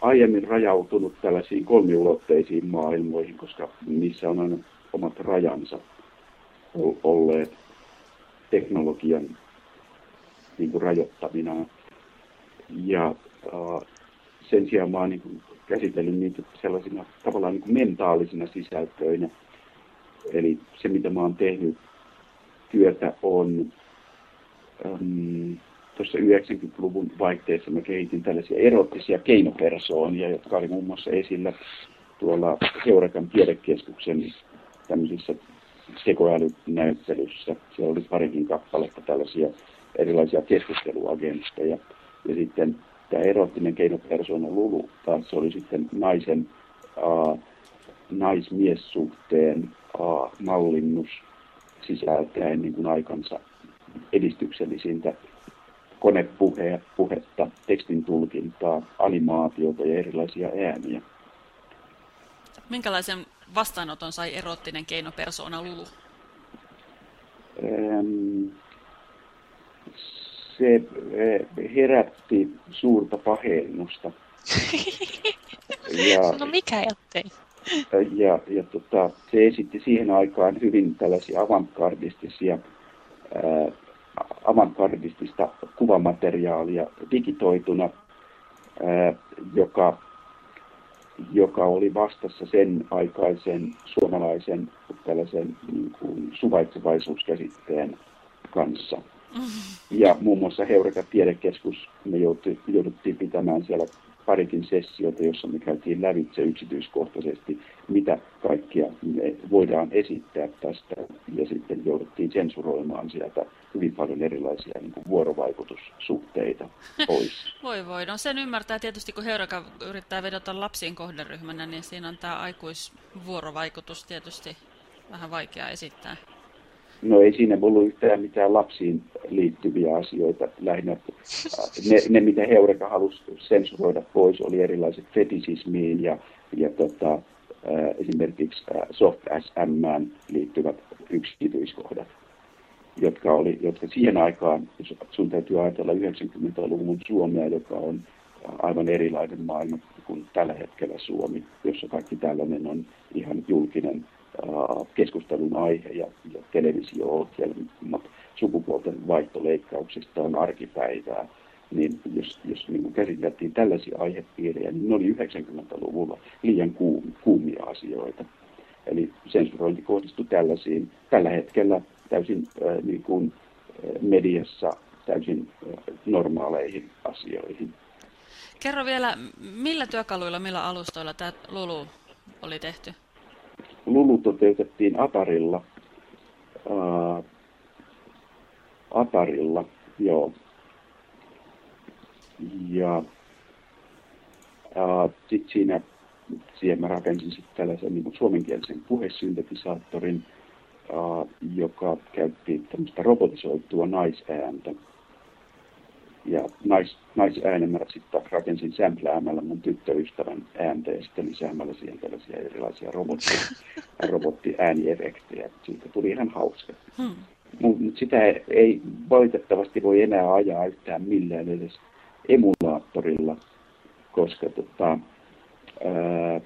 aiemmin rajautunut tällaisiin kolmiulotteisiin maailmoihin, koska niissä on aina omat rajansa olleet teknologian niin kuin rajoittamina. Ja äh, sen sijaan mä oon niin käsitellyt niitä sellaisina tavallaan niin kuin mentaalisina sisältöinä. Eli se, mitä mä oon tehnyt työtä on ähm, tuossa 90-luvun vaihteessa mä kehitin tällaisia erottisia keinopersoonia, jotka oli muun muassa esillä tuolla Heurakan tiedekeskuksen tämmöisissä tekoälynäyttelyssä. Siellä oli parikin kappaletta tällaisia erilaisia keskusteluagentteja. Ja sitten tämä erottinen keinopersona Lulu taas oli sitten naisen uh, naismiessuhteen uh, mallinnus sisältäen niin kuin aikansa edistyksellisintä konepuhetta, tekstin tulkintaa, animaatiota ja erilaisia ääniä. Minkälaisen vastaanoton sai erottinen keinopersona Lulu? Se eh, herätti suurta pahennusta. ja, no mikä ettei? Ja, ja tota, se esitti siihen aikaan hyvin tällaisia avantgardistisia avantgardistista kuvamateriaalia digitoituna, ää, joka, joka oli vastassa sen aikaisen suomalaisen tällaisen niin kuin suvaitsevaisuuskäsitteen kanssa. Mm-hmm. Ja muun muassa Heureka tiedekeskus, me jouduttiin pitämään siellä parikin sessiota, jossa me käytiin lävitse yksityiskohtaisesti, mitä kaikkia me voidaan esittää tästä. Ja sitten jouduttiin sensuroimaan sieltä hyvin paljon erilaisia niin kuin vuorovaikutussuhteita pois. voi voi, no sen ymmärtää tietysti, kun Heureka yrittää vedota lapsiin kohderyhmänä, niin siinä on tämä aikuisvuorovaikutus tietysti vähän vaikea esittää. No ei siinä ollut yhtään mitään lapsiin liittyviä asioita. Lähinnä äh, ne, ne mitä Heureka halusi sensuroida pois, oli erilaiset fetisismiin ja, ja tota, äh, esimerkiksi äh, soft SM liittyvät yksityiskohdat, jotka, oli, jotka siihen aikaan, sun täytyy ajatella 90-luvun Suomea, joka on aivan erilainen maailma kuin tällä hetkellä Suomi, jossa kaikki tällainen on ihan julkinen keskustelun aihe ja, ja televisio-ohjelmat sukupuolten vaihtoleikkauksista on arkipäivää, niin jos, jos niin käsiteltiin tällaisia aihepiirejä, niin ne oli 90-luvulla liian kuum, kuumia asioita. Eli sensurointi kohdistui tällaisiin, tällä hetkellä täysin äh, niin kuin, äh, mediassa täysin äh, normaaleihin asioihin. Kerro vielä, millä työkaluilla, millä alustoilla tämä Lulu oli tehty? Lulu toteutettiin Atarilla. Ää, Atarilla, joo. Ja sitten siinä, siihen mä rakensin sitten tällaisen niin kuin suomenkielisen puhesyntetisaattorin, ää, joka käytti tämmöistä robotisoitua naisääntä ja nais, naisäänen mä sitten rakensin sämpläämällä mun tyttöystävän ääntä ja sitten lisäämällä siihen tällaisia erilaisia robotti, robottiääniefektejä. Siitä tuli ihan hauska. Hmm. Mutta sitä ei valitettavasti voi enää ajaa yhtään millään edes emulaattorilla, koska, tota, ää,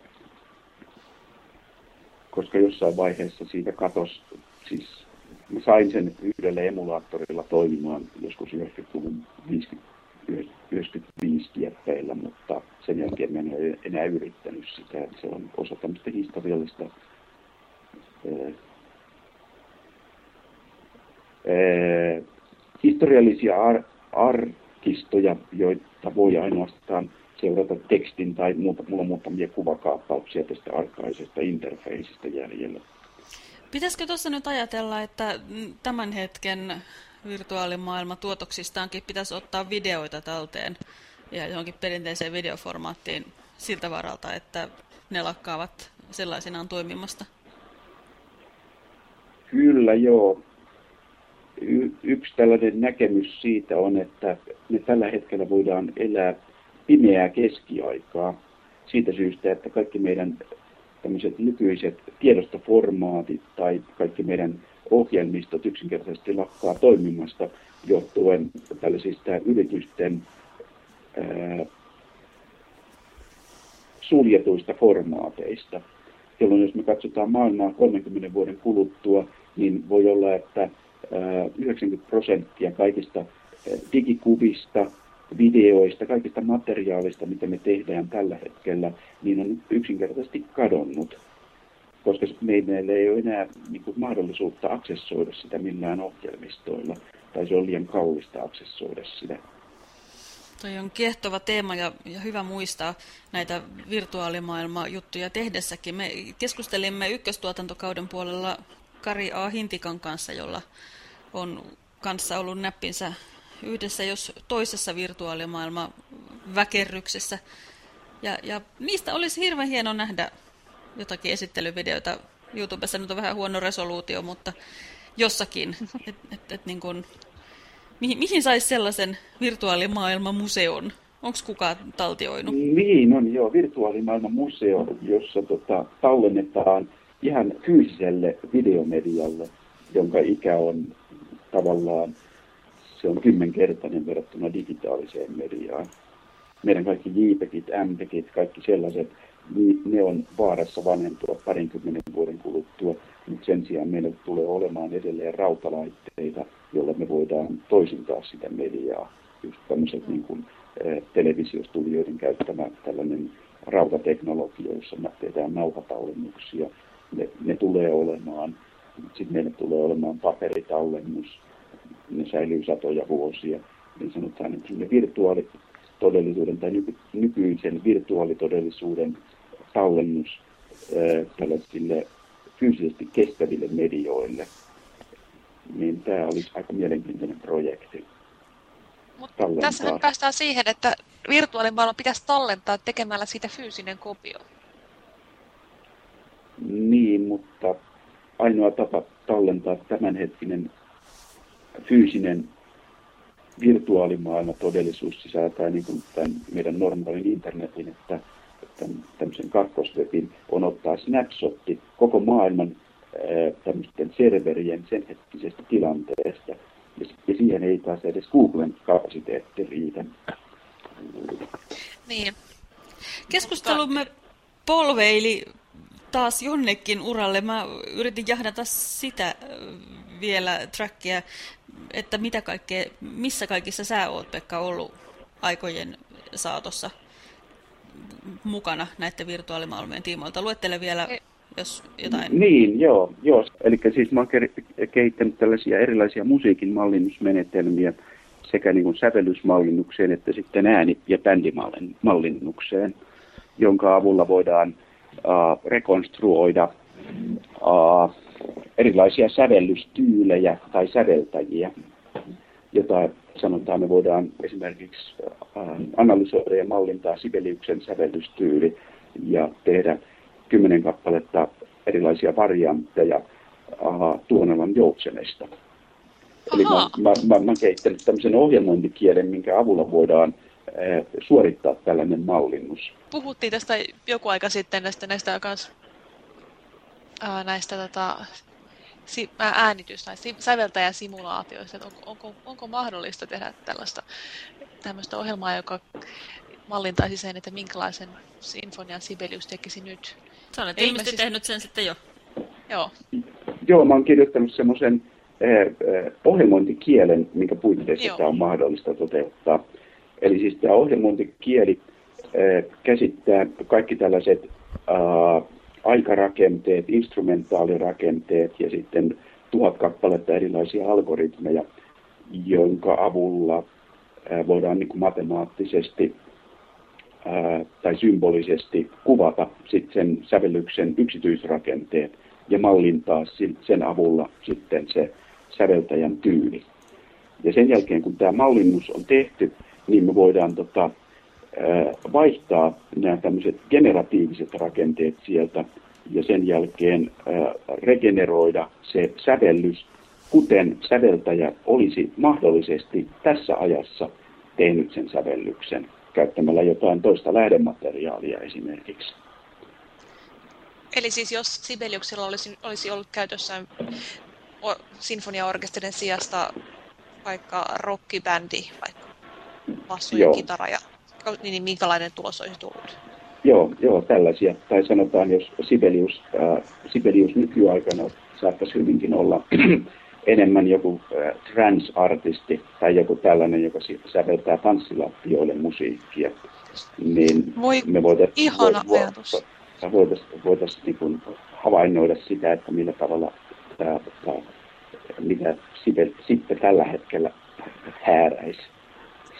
koska jossain vaiheessa siitä katosi siis mä sain sen yhdellä emulaattorilla toimimaan joskus 90-luvun 95 kieppeillä, mutta sen jälkeen mä en enää yrittänyt sitä. Että se on osa tämmöistä historiallista ää, ää, historiallisia ar- arkistoja, joita voi ainoastaan seurata tekstin tai muuta, mulla on muutamia kuvakaappauksia tästä arkaisesta interfeisistä jäljellä. Pitäisikö tuossa nyt ajatella, että tämän hetken virtuaalimaailma tuotoksistaankin pitäisi ottaa videoita talteen ja johonkin perinteiseen videoformaattiin siltä varalta, että ne lakkaavat sellaisinaan toimimasta? Kyllä, joo. Y- yksi tällainen näkemys siitä on, että me tällä hetkellä voidaan elää pimeää keskiaikaa siitä syystä, että kaikki meidän tämmöiset nykyiset tiedostoformaatit tai kaikki meidän ohjelmistot yksinkertaisesti lakkaa toimimasta johtuen tällaisista yritysten ää, suljetuista formaateista. Jolloin jos me katsotaan maailmaa 30 vuoden kuluttua, niin voi olla, että 90 prosenttia kaikista digikuvista, videoista, kaikista materiaalista, mitä me tehdään tällä hetkellä, niin on yksinkertaisesti kadonnut, koska meillä ei ole enää niin kuin, mahdollisuutta aksessoida sitä millään ohjelmistoilla, tai se on liian kallista aksessoida sitä. Toi on kiehtova teema ja, ja hyvä muistaa näitä virtuaalimaailma-juttuja tehdessäkin. Me keskustelimme ykköstuotantokauden puolella Kari A. Hintikan kanssa, jolla on kanssa ollut näppinsä yhdessä jos toisessa virtuaalimaailma väkerryksessä. Ja, ja niistä olisi hirveän hieno nähdä jotakin esittelyvideoita. YouTubessa nyt on vähän huono resoluutio, mutta jossakin. Et, et, et niin kun, mihin, mihin saisi sellaisen virtuaalimaailmamuseon? Onko kukaan taltioinut? Niin on joo, virtuaalimaailmamuseo, jossa tota, tallennetaan ihan fyysiselle videomedialle, jonka ikä on tavallaan se on kymmenkertainen verrattuna digitaaliseen mediaan. Meidän kaikki JPEGit, MPEGit, kaikki sellaiset, niin ne on vaarassa vanhentua parinkymmenen vuoden kuluttua, mutta sen sijaan meillä tulee olemaan edelleen rautalaitteita, joilla me voidaan toisintaa sitä mediaa. Just tämmöiset niin kuin, eh, televisiostudioiden käyttämä tällainen rautateknologia, jossa me tehdään nauhatallennuksia. Ne, ne tulee olemaan. Sitten meille tulee olemaan paperitallennus, ne säilyy satoja vuosia, niin sanotaan, että virtuaalitodellisuuden tai nyky, nykyisen virtuaalitodellisuuden tallennus ää, tällaisille fyysisesti kestäville medioille, niin tämä olisi aika mielenkiintoinen projekti. Mutta tässähän päästään siihen, että virtuaalimaailma pitäisi tallentaa tekemällä siitä fyysinen kopio. Niin, mutta ainoa tapa tallentaa tämänhetkinen fyysinen virtuaalimaailma, todellisuus sisältää niin kuin tämän meidän normaalin internetin, että tämän, tämmöisen kakkoswebin on ottaa snapshotti koko maailman tämmöisten serverien sen hetkisestä tilanteesta. Ja, ja siihen ei taas edes Googlen kapasiteetti riitä. Niin. Keskustelumme polveili taas jonnekin uralle. Mä yritin jahdata sitä vielä trackia että mitä kaikkea, missä kaikissa sä oot, Pekka, ollut aikojen saatossa mukana näiden virtuaalimaailmojen tiimoilta? Luettele vielä, jos jotain... Niin, joo. joo. Eli siis mä oon kehittänyt tällaisia erilaisia musiikin mallinnusmenetelmiä sekä niin kuin sävellysmallinnukseen että sitten ääni- ja bändimallinnukseen, jonka avulla voidaan uh, rekonstruoida uh, erilaisia sävellystyylejä tai säveltäjiä, jota sanotaan me voidaan esimerkiksi analysoida ja mallintaa Sibeliuksen sävellystyyli ja tehdä kymmenen kappaletta erilaisia variantteja Tuonelan joutsenesta. Eli mä, mä, mä, mä kehittänyt tämmöisen ohjelmointikielen, minkä avulla voidaan suorittaa tällainen mallinnus. Puhuttiin tästä joku aika sitten näistä, näistä, kans, ää, näistä tota, äänitys- tai säveltäjäsimulaatioista, että onko, onko, onko mahdollista tehdä tällaista tämmöistä ohjelmaa, joka mallintaisi sen, että minkälaisen sinfonian Sibelius tekisi nyt. Sä olet ilmeisesti tehnyt sen sitten jo. Joo. Joo, mä oon kirjoittanut semmoisen eh, eh, ohjelmointikielen, minkä puitteissa tämä on mahdollista toteuttaa. Eli siis tämä ohjelmointikieli käsittää kaikki tällaiset ää, aikarakenteet, instrumentaalirakenteet ja sitten tuhat kappaletta erilaisia algoritmeja, jonka avulla voidaan niin kuin matemaattisesti tai symbolisesti kuvata sit sen sävellyksen yksityisrakenteet ja mallintaa sen avulla sitten se säveltäjän tyyli. Ja sen jälkeen, kun tämä mallinnus on tehty, niin me voidaan tota, vaihtaa nämä tämmöiset generatiiviset rakenteet sieltä ja sen jälkeen regeneroida se sävellys, kuten säveltäjä olisi mahdollisesti tässä ajassa tehnyt sen sävellyksen käyttämällä jotain toista lähdemateriaalia esimerkiksi. Eli siis jos Sibeliuksella olisi, olisi ollut käytössä sinfoniaorkesterin sijasta vaikka rockibändi, vaikka bassu ja kitara, ja, niin, niin minkälainen tulos olisi tullut? Joo, joo, tällaisia. Tai sanotaan, jos Sibelius, äh, Sibelius nykyaikana saattaisi hyvinkin olla enemmän joku äh, trans-artisti tai joku tällainen, joka säveltää tanssilappioille musiikkia, niin Voi, me voitaisiin ihana voit, ajatus. voitais, voitais, niin havainnoida sitä, että millä tavalla tämä, tämä mitä sitten tällä hetkellä hääräisi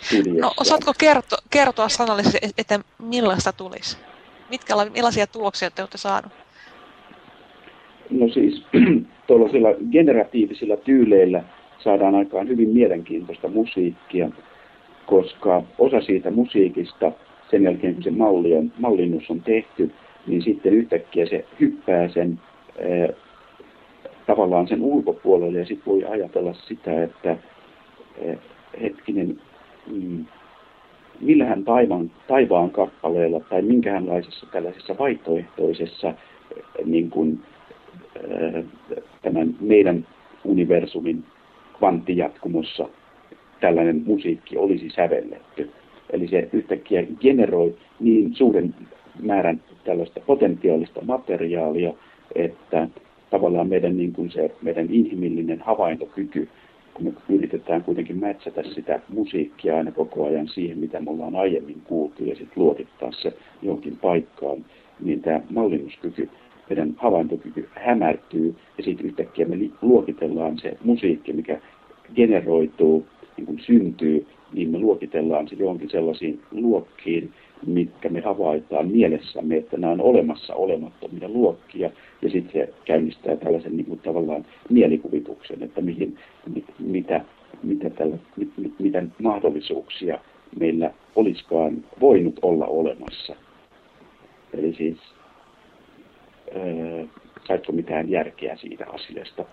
studiossa. No, osaatko kertoa, kertoa sanallisesti, että millaista tulisi? Mitkä, millaisia tuloksia te olette saaneet? No siis tuollaisilla generatiivisilla tyyleillä saadaan aikaan hyvin mielenkiintoista musiikkia, koska osa siitä musiikista, sen jälkeen kun se malli on, mallinnus on tehty, niin sitten yhtäkkiä se hyppää sen eh, tavallaan sen ulkopuolelle ja sitten voi ajatella sitä, että eh, hetkinen, mm, millähän taivaan, taivaan kappaleella tai minkähänlaisessa tällaisessa vaihtoehtoisessa eh, niin kuin, eh, tämän meidän universumin kvanttijatkumossa tällainen musiikki olisi sävelletty. Eli se yhtäkkiä generoi niin suuren määrän tällaista potentiaalista materiaalia, että tavallaan meidän, niin kuin se, meidän inhimillinen havaintokyky, kun me yritetään kuitenkin mätsätä sitä musiikkia aina koko ajan siihen, mitä me ollaan aiemmin kuultu, ja sitten luokittaa se johonkin paikkaan, niin tämä mallinnuskyky, meidän havaintokyky hämärtyy, ja sitten yhtäkkiä me luokitellaan se musiikki, mikä generoituu, niin kuin syntyy, niin me luokitellaan se johonkin sellaisiin luokkiin, mitkä me havaitaan mielessämme, että nämä on olemassa olemattomia luokkia, ja sitten se käynnistää tällaisen niin kuin tavallaan mielikuvituksen, että mihin, mit, mitä, mitä, tällä, mit, mit, mitä mahdollisuuksia meillä olisikaan voinut olla olemassa. Eli siis, ää, saitko mitään järkeä siitä asiasta?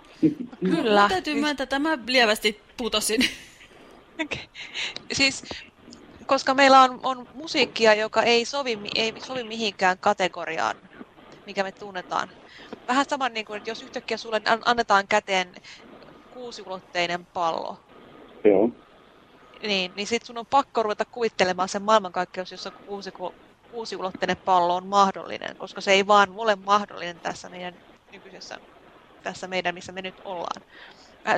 Kyllä. Täytyy myöntää, että mä lievästi putosin. Okay. Siis koska meillä on, on musiikkia, joka ei sovi, ei sovi mihinkään kategoriaan, mikä me tunnetaan. Vähän sama niin kuin, että jos yhtäkkiä sulle annetaan käteen kuusiulotteinen pallo, Joo. Niin, niin sitten sun on pakko ruveta kuvittelemaan sen maailmankaikkeus, jossa kuusi, kuusiulotteinen pallo on mahdollinen, koska se ei vaan ole mahdollinen tässä meidän nykyisessä, tässä meidän, missä me nyt ollaan.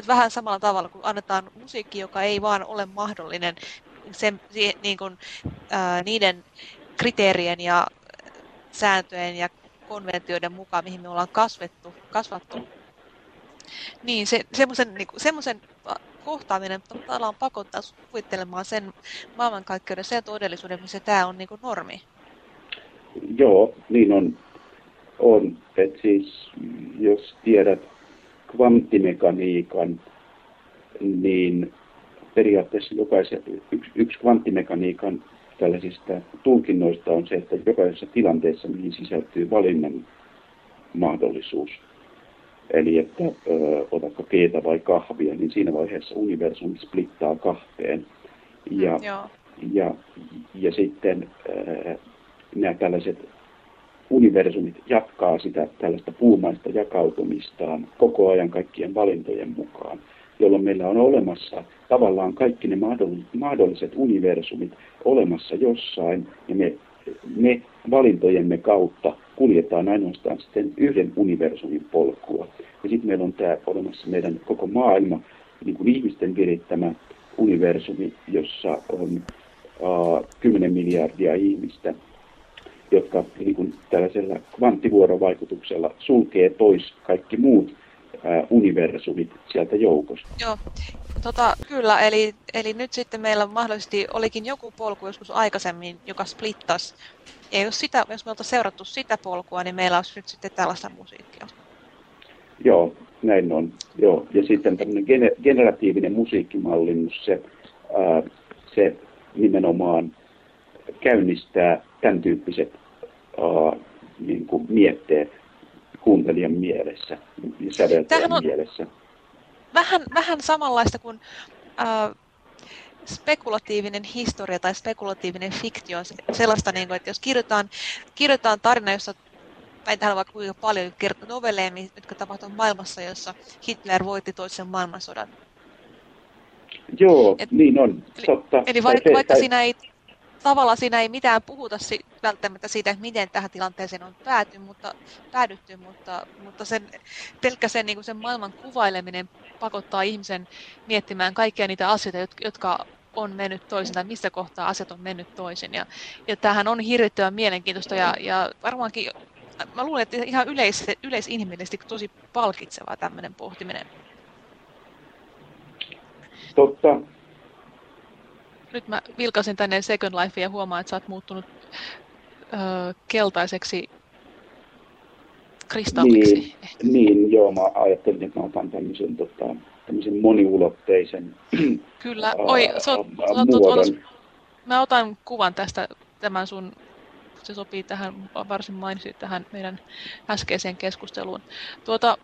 Vähän samalla tavalla, kun annetaan musiikki, joka ei vaan ole mahdollinen, se, niin kuin, ää, niiden kriteerien ja sääntöjen ja konventioiden mukaan, mihin me ollaan kasvettu, kasvattu. Niin, se, semmoisen, niin semmoisen kohtaaminen tavallaan pakottaa kuvittelemaan sen maailmankaikkeuden, sen todellisuuden, missä tämä on niin kuin normi. Joo, niin on. on. Et siis, jos tiedät kvanttimekaniikan, niin periaatteessa jokaisen, yksi, yksi kvanttimekaniikan tällaisista tulkinnoista on se, että jokaisessa tilanteessa, mihin sisältyy valinnan mahdollisuus, eli että ö, otatko keitä vai kahvia, niin siinä vaiheessa universumi splittaa kahteen. Ja, mm, ja, ja sitten ö, nämä tällaiset universumit jatkaa sitä tällaista puumaista jakautumistaan koko ajan kaikkien valintojen mukaan jolloin meillä on olemassa tavallaan kaikki ne mahdolliset universumit olemassa jossain, ja me, me valintojemme kautta kuljetaan ainoastaan sitten yhden universumin polkua. Ja sitten meillä on tämä olemassa meidän koko maailma, niin kuin ihmisten virittämä universumi, jossa on uh, 10 kolme miljardia ihmistä, jotka niin kuin tällaisella kvanttivuorovaikutuksella sulkee pois kaikki muut ää, universumit sieltä joukosta. Joo, tota, kyllä. Eli, eli nyt sitten meillä mahdollisesti olikin joku polku joskus aikaisemmin, joka splittasi. Ja jos, sitä, jos me oltaisiin seurattu sitä polkua, niin meillä olisi nyt sitten tällaista musiikkia. Joo, näin on. Joo. Ja sitten tämmöinen generatiivinen musiikkimallinnus, se, ää, se nimenomaan käynnistää tämän tyyppiset ää, niin kuin mietteet kuuntelijan mielessä ja säveltäjän on mielessä. Vähän, vähän samanlaista kuin ää, spekulatiivinen historia tai spekulatiivinen fiktio on sellaista, niin kuin, että jos kirjoitetaan, kirjoitetaan tarina, jossa tai täällä vaikka kuinka paljon kertoo novelleja, jotka tapahtuvat maailmassa, jossa Hitler voitti toisen maailmansodan. Joo, Et, niin on. Eli, Totta. eli vaikka, vaikka tai... siinä ei tavallaan siinä ei mitään puhuta si- välttämättä siitä, miten tähän tilanteeseen on pääty, mutta, päädytty, mutta, mutta sen, pelkkä sen, niin sen maailman kuvaileminen pakottaa ihmisen miettimään kaikkia niitä asioita, jotka on mennyt toisin tai missä kohtaa asiat on mennyt toisin. Ja, ja tämähän on hirvittävän mielenkiintoista ja, ja varmaankin mä luulen, että ihan yleis, yleisinhimillisesti tosi palkitsevaa tämmöinen pohtiminen. Totta. Nyt mä vilkasin tänne Second Life ja huomaan, että sä oot muuttunut ö, keltaiseksi kristalliksi. Niin, niin, joo, mä ajattelin, että mä otan tämmöisen, tota, tämmöisen moniulotteisen Kyllä, oi, sä oot, muodon. Oot, mä otan kuvan tästä tämän sun se sopii tähän, varsin mainitsit tähän meidän äskeiseen keskusteluun. Tuota...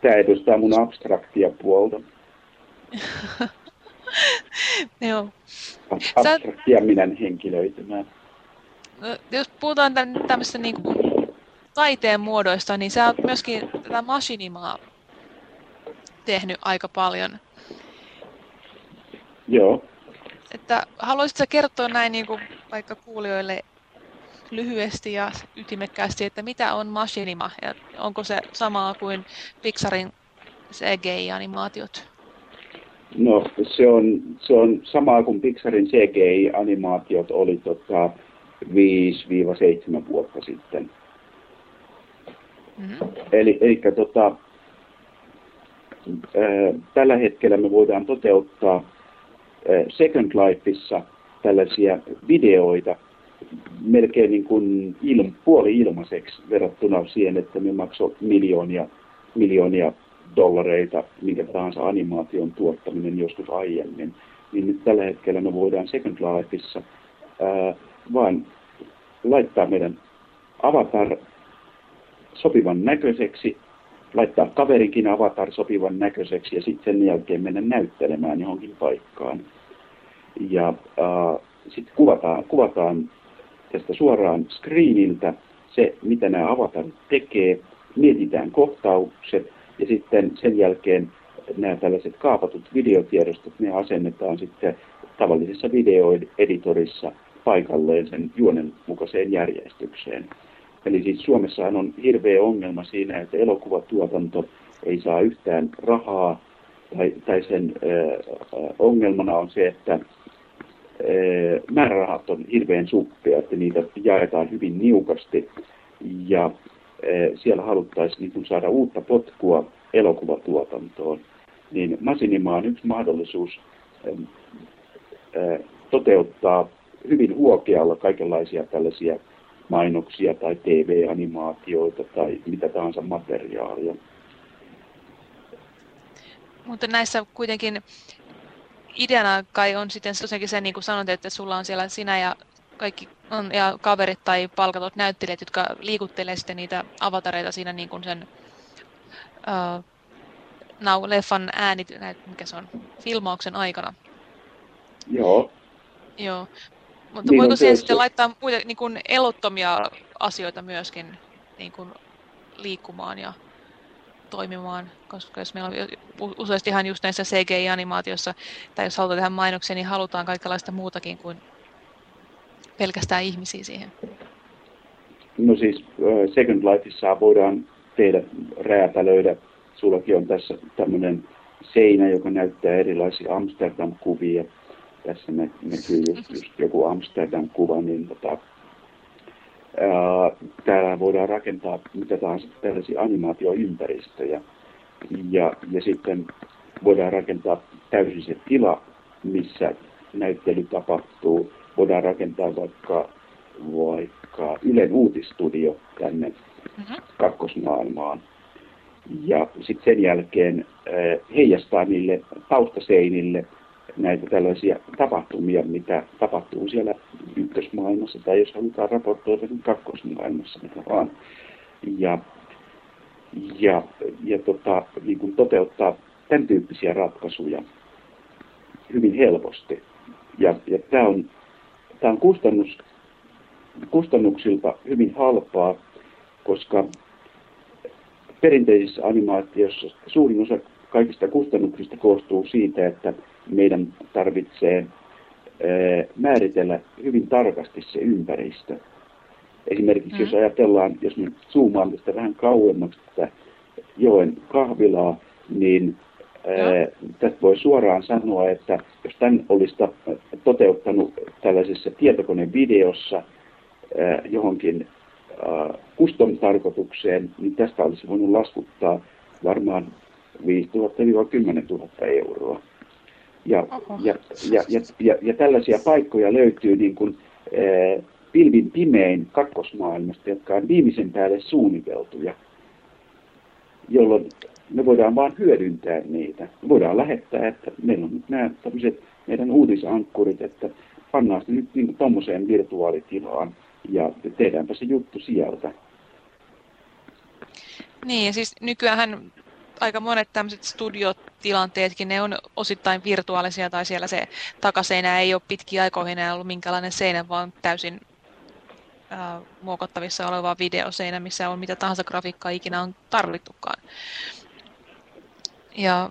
Tämä edustaa mun abstraktia puolta. Joo. Abstraktia minä henkilöitymään. No, jos puhutaan tämmöistä niin kuin taiteen muodoista, niin sä oot myöskin tätä machinimaa tehnyt aika paljon. Joo. Että haluaisitko kertoa näin niin kuin vaikka kuulijoille lyhyesti ja ytimekkäästi, että mitä on machinima ja onko se samaa kuin Pixarin CGI-animaatiot? No se on, se on samaa kuin Pixarin CGI-animaatiot oli tota 5-7 vuotta sitten. Mm-hmm. Eli, eli tota, ää, tällä hetkellä me voidaan toteuttaa Second Lifeissa tällaisia videoita melkein niin kuin ilm, puoli ilmaiseksi verrattuna siihen, että me maksoi miljoonia, miljoonia dollareita minkä tahansa animaation tuottaminen joskus aiemmin. Niin nyt tällä hetkellä me voidaan Second Lifeissa vaan laittaa meidän avatar sopivan näköiseksi, laittaa kaverinkin avatar sopivan näköiseksi ja sitten sen jälkeen mennä näyttelemään johonkin paikkaan ja sitten kuvataan, kuvataan tästä suoraan screeniltä se, mitä nämä avatarit tekee, mietitään kohtaukset ja sitten sen jälkeen nämä tällaiset kaapatut videotiedostot, ne asennetaan sitten tavallisessa videoeditorissa paikalleen sen juonen mukaiseen järjestykseen. Eli siis Suomessahan on hirveä ongelma siinä, että elokuvatuotanto ei saa yhtään rahaa, tai, tai sen äh, ongelmana on se, että määrärahat on hirveän suppea, että niitä jaetaan hyvin niukasti ja siellä haluttaisiin niin saada uutta potkua elokuvatuotantoon, niin Masinima on yksi mahdollisuus toteuttaa hyvin huokealla kaikenlaisia tällaisia mainoksia tai TV-animaatioita tai mitä tahansa materiaalia. Mutta näissä kuitenkin ideana kai on sitten se, niin kuin sanoit, että sulla on siellä sinä ja kaikki on, ja kaverit tai palkatut näyttelijät, jotka liikuttelee sitten niitä avatareita siinä niin kuin sen uh, nau, leffan äänit, mikä se on, filmauksen aikana. Joo. Joo. Mutta niin voiko siihen sitten laittaa muita niin kuin elottomia asioita myöskin niin kuin liikkumaan ja toimimaan, koska jos meillä on useastihan just näissä CGI-animaatiossa, tai jos halutaan tehdä mainoksia, niin halutaan kaikenlaista muutakin kuin pelkästään ihmisiä siihen. No siis Second Lifeissa voidaan tehdä räätälöidä. Sullakin on tässä tämmöinen seinä, joka näyttää erilaisia Amsterdam-kuvia. tässä näkyy just, just joku Amsterdam-kuva, niin tota, täällä voidaan rakentaa mitä tahansa tällaisia animaatioympäristöjä. Ja, ja sitten voidaan rakentaa täysin se tila, missä näyttely tapahtuu. Voidaan rakentaa vaikka, vaikka Ylen uutistudio tänne mm-hmm. kakkosmaailmaan. Ja sitten sen jälkeen heijastaa niille taustaseinille näitä tällaisia tapahtumia, mitä tapahtuu siellä ykkösmaailmassa, tai jos halutaan raportoida niin kakkosmaailmassa, mitä vaan. Ja, ja, ja tota, niin kuin toteuttaa tämän tyyppisiä ratkaisuja hyvin helposti. Ja, ja tämä on, tämä on kustannus, kustannuksilta hyvin halpaa, koska perinteisissä animaatiossa suurin osa kaikista kustannuksista koostuu siitä, että meidän tarvitsee määritellä hyvin tarkasti se ympäristö. Esimerkiksi mm. jos ajatellaan, jos me zoomaamme tästä vähän kauemmaksi tätä joen kahvilaa, niin ää, tästä voi suoraan sanoa, että jos tämän olisi toteuttanut tällaisessa tietokonevideossa ää, johonkin custom-tarkoitukseen, niin tästä olisi voinut laskuttaa varmaan 5 000-10 000 euroa. Ja, ja, ja, ja, ja, ja tällaisia paikkoja löytyy niin kuin, äh, pilvin pimein kakkosmaailmasta, jotka on viimeisen päälle suunniteltuja, jolloin me voidaan vain hyödyntää niitä. Me voidaan lähettää, että meillä on nyt nämä meidän uutisankkurit, että pannaan se nyt niin tuommoiseen virtuaalitilaan ja tehdäänpä se juttu sieltä. Niin, siis nykyään aika monet tämmöiset studiotilanteetkin, ne on osittain virtuaalisia tai siellä se takaseinä ei ole pitkiä aikoihin enää ollut minkälainen seinä, vaan täysin äh, muokattavissa oleva videoseinä, missä on mitä tahansa grafiikkaa ikinä on tarvittukaan. Ja,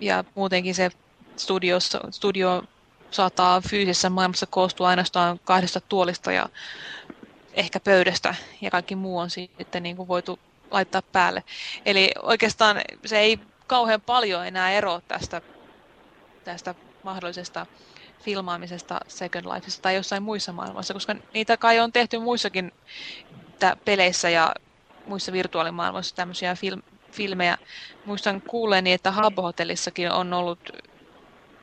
ja muutenkin se studiossa, studio saattaa fyysisessä maailmassa koostua ainoastaan kahdesta tuolista ja ehkä pöydästä ja kaikki muu on sitten niin kuin voitu laittaa päälle. Eli oikeastaan se ei kauhean paljon enää eroa tästä, tästä mahdollisesta filmaamisesta Second Lifeissa tai jossain muissa maailmassa, koska niitä kai on tehty muissakin peleissä ja muissa virtuaalimaailmoissa tämmöisiä film, filmejä. Muistan kuulleeni, että Habbo-hotellissakin on ollut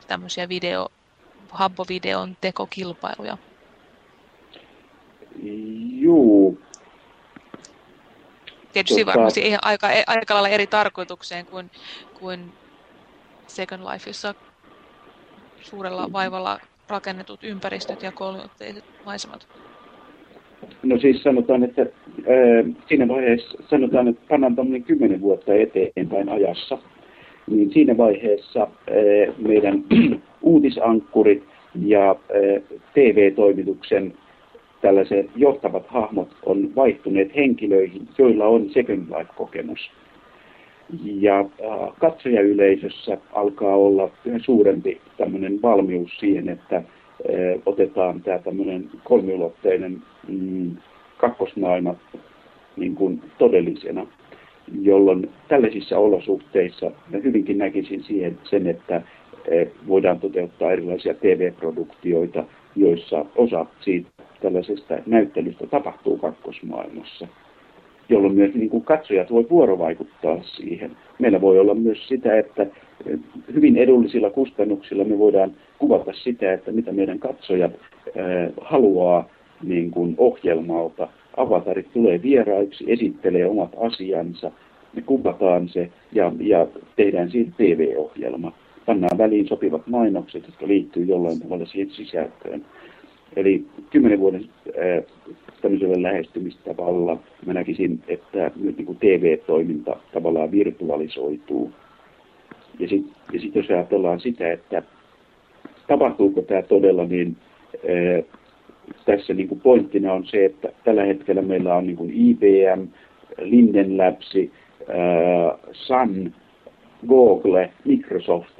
tämmöisiä video, Habbo-videon tekokilpailuja. Juu, Tietysti tota... varmasti ihan aika, aika lailla eri tarkoitukseen kuin, kuin Second Lifeissa suurella vaivalla rakennetut ympäristöt ja kolmiotteiset maisemat. No siis sanotaan, että äh, siinä vaiheessa sanotaan, että pannaan tämmöinen kymmenen vuotta eteenpäin ajassa, niin siinä vaiheessa äh, meidän uutisankkurit ja äh, TV-toimituksen tällaiset johtavat hahmot on vaihtuneet henkilöihin, joilla on Second Life-kokemus. Ja äh, katsojayleisössä alkaa olla suurempi tämmöinen valmius siihen, että otetaan tämä tämmöinen kolmiulotteinen mm, kakkosmaailma niin kuin todellisena, jolloin tällaisissa olosuhteissa mä hyvinkin näkisin siihen sen, että äh, voidaan toteuttaa erilaisia TV-produktioita, joissa osa siitä tällaisesta näyttelystä tapahtuu kakkosmaailmassa, jolloin myös niin kuin katsojat voi vuorovaikuttaa siihen. Meillä voi olla myös sitä, että hyvin edullisilla kustannuksilla me voidaan kuvata sitä, että mitä meidän katsojat haluaa niin kuin ohjelmalta. Avatarit tulee vieraiksi, esittelee omat asiansa, me kuvataan se ja, ja tehdään siitä TV-ohjelma. Pannaan väliin sopivat mainokset, jotka liittyy jollain tavalla siihen sisältöön. Eli kymmenen vuoden tämmöisellä lähestymistavalla mä näkisin, että nyt niin kuin TV-toiminta tavallaan virtualisoituu. Ja sitten ja sit jos ajatellaan sitä, että tapahtuuko tämä todella, niin ää, tässä niin kuin pointtina on se, että tällä hetkellä meillä on niin kuin IBM, Linden Labs, Sun, Google, Microsoft,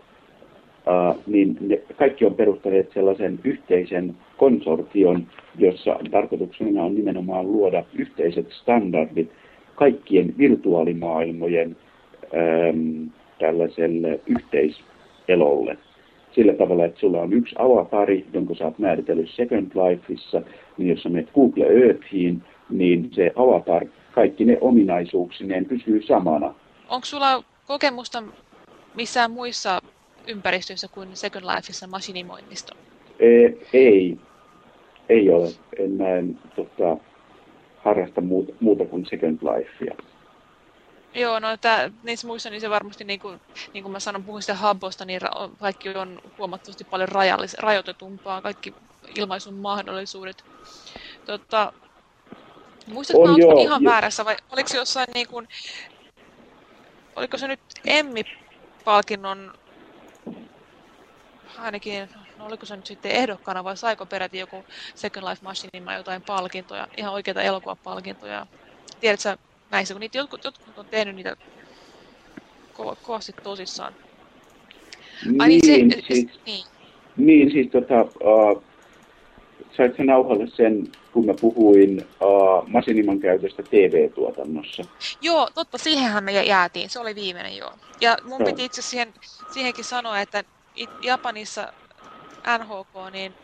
ää, niin ne kaikki on perustaneet sellaisen yhteisen konsortion, jossa tarkoituksena on nimenomaan luoda yhteiset standardit kaikkien virtuaalimaailmojen tällaiselle yhteiselolle. sillä tavalla, että sulla on yksi avatari, jonka sä oot määritellyt Second Lifeissa, niin jos sä menet Google Earthiin, niin se avatar, kaikki ne ominaisuuksineen pysyy samana. Onko sulla kokemusta missään muissa ympäristöissä kuin Second Lifeissa masinimoinnista? Ei, ei, ei ole. En, mä en tota, harrasta muuta, muuta kuin Second Lifea. Joo, no tää, niissä muissa niin se varmasti, niin kuin, niin kuin mä sanon, puhuin sitä Habbosta, niin ra- kaikki on huomattavasti paljon rajallis- rajoitetumpaa, kaikki ilmaisun mahdollisuudet. Tota, muistatko, on, joo, ihan väärässä vai oliko se jossain niin kuin, oliko se nyt Emmi-palkinnon ainakin, no oliko se nyt sitten ehdokkaana vai saiko peräti joku Second Life Machine jotain palkintoja, ihan oikeita elokuvapalkintoja. Tiedätkö näissä, kun niitä jotkut, jotkut on tehnyt niitä ko kovasti tosissaan. Ai niin, niin, se, siis, niin. niin siis tota, uh, sait sen nauhalle sen, kun mä puhuin uh, Masiniman käytöstä TV-tuotannossa. Joo, totta, siihenhän me jäätiin. Se oli viimeinen joo. Ja mun no. piti itse siihen, siihenkin sanoa, että Japanissa NHK niin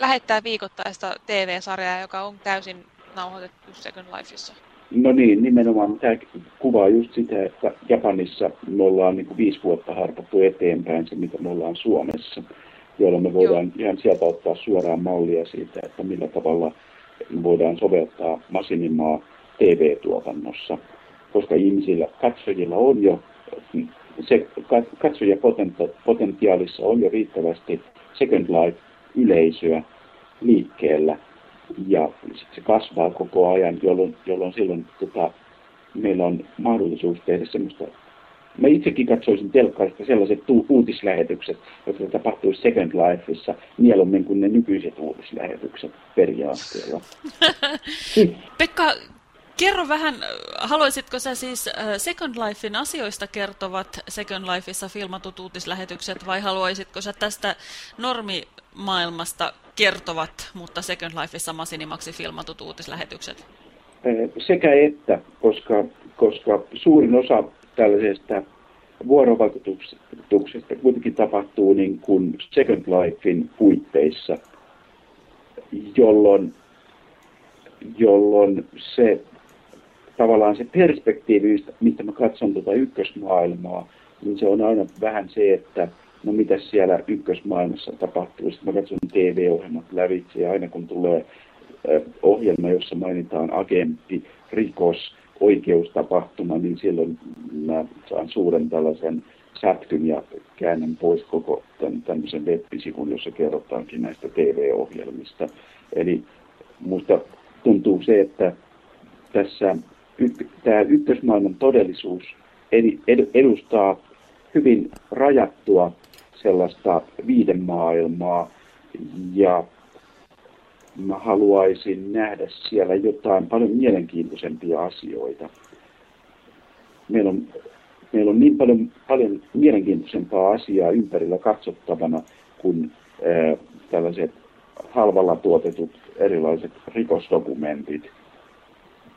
lähettää viikoittaista TV-sarjaa, joka on täysin nauhoitettu Second Lifeissa. No niin, nimenomaan tämä kuvaa just sitä, että Japanissa me ollaan niin kuin viisi vuotta harpattu eteenpäin se, mitä me ollaan Suomessa, jolloin me voidaan Joo. ihan sieltä ottaa suoraan mallia siitä, että millä tavalla voidaan soveltaa masinimaa TV-tuotannossa, koska ihmisillä, katsojilla on jo, se katsojapotentiaalissa on jo riittävästi Second Life-yleisöä liikkeellä – ja se kasvaa koko ajan, jolloin, jolloin silloin tota, meillä on mahdollisuus tehdä semmoista Mä itsekin katsoisin telkkarista sellaiset uutislähetykset, jotka tapahtuisi Second Lifeissa mieluummin kuin ne nykyiset uutislähetykset periaatteella. Pekka, kerro vähän, haluaisitko sä siis äh, Second Lifein asioista kertovat Second Lifeissa filmatut uutislähetykset vai haluaisitko sä tästä normimaailmasta kertovat, mutta Second Lifeissa masinimaksi filmatut uutislähetykset? Sekä että, koska, koska suurin osa tällaisesta vuorovaikutuksesta kuitenkin tapahtuu niin kuin Second Lifein puitteissa, jolloin, jolloin se tavallaan se perspektiivi, mistä mä katson tuota ykkösmaailmaa, niin se on aina vähän se, että no mitä siellä ykkösmaailmassa tapahtuu. Sitten mä katson TV-ohjelmat lävitse ja aina kun tulee ohjelma, jossa mainitaan agentti, rikos, oikeustapahtuma, niin silloin mä saan suuren tällaisen sätkyn ja käännän pois koko tämän, tämmöisen web-sivun, jossa kerrotaankin näistä TV-ohjelmista. Eli musta tuntuu se, että tässä tämä ykkösmaailman todellisuus edustaa hyvin rajattua sellaista viidemaailmaa ja mä haluaisin nähdä siellä jotain paljon mielenkiintoisempia asioita. Meillä on, meillä on niin paljon, paljon mielenkiintoisempaa asiaa ympärillä katsottavana kuin ää, tällaiset halvalla tuotetut erilaiset rikosdokumentit.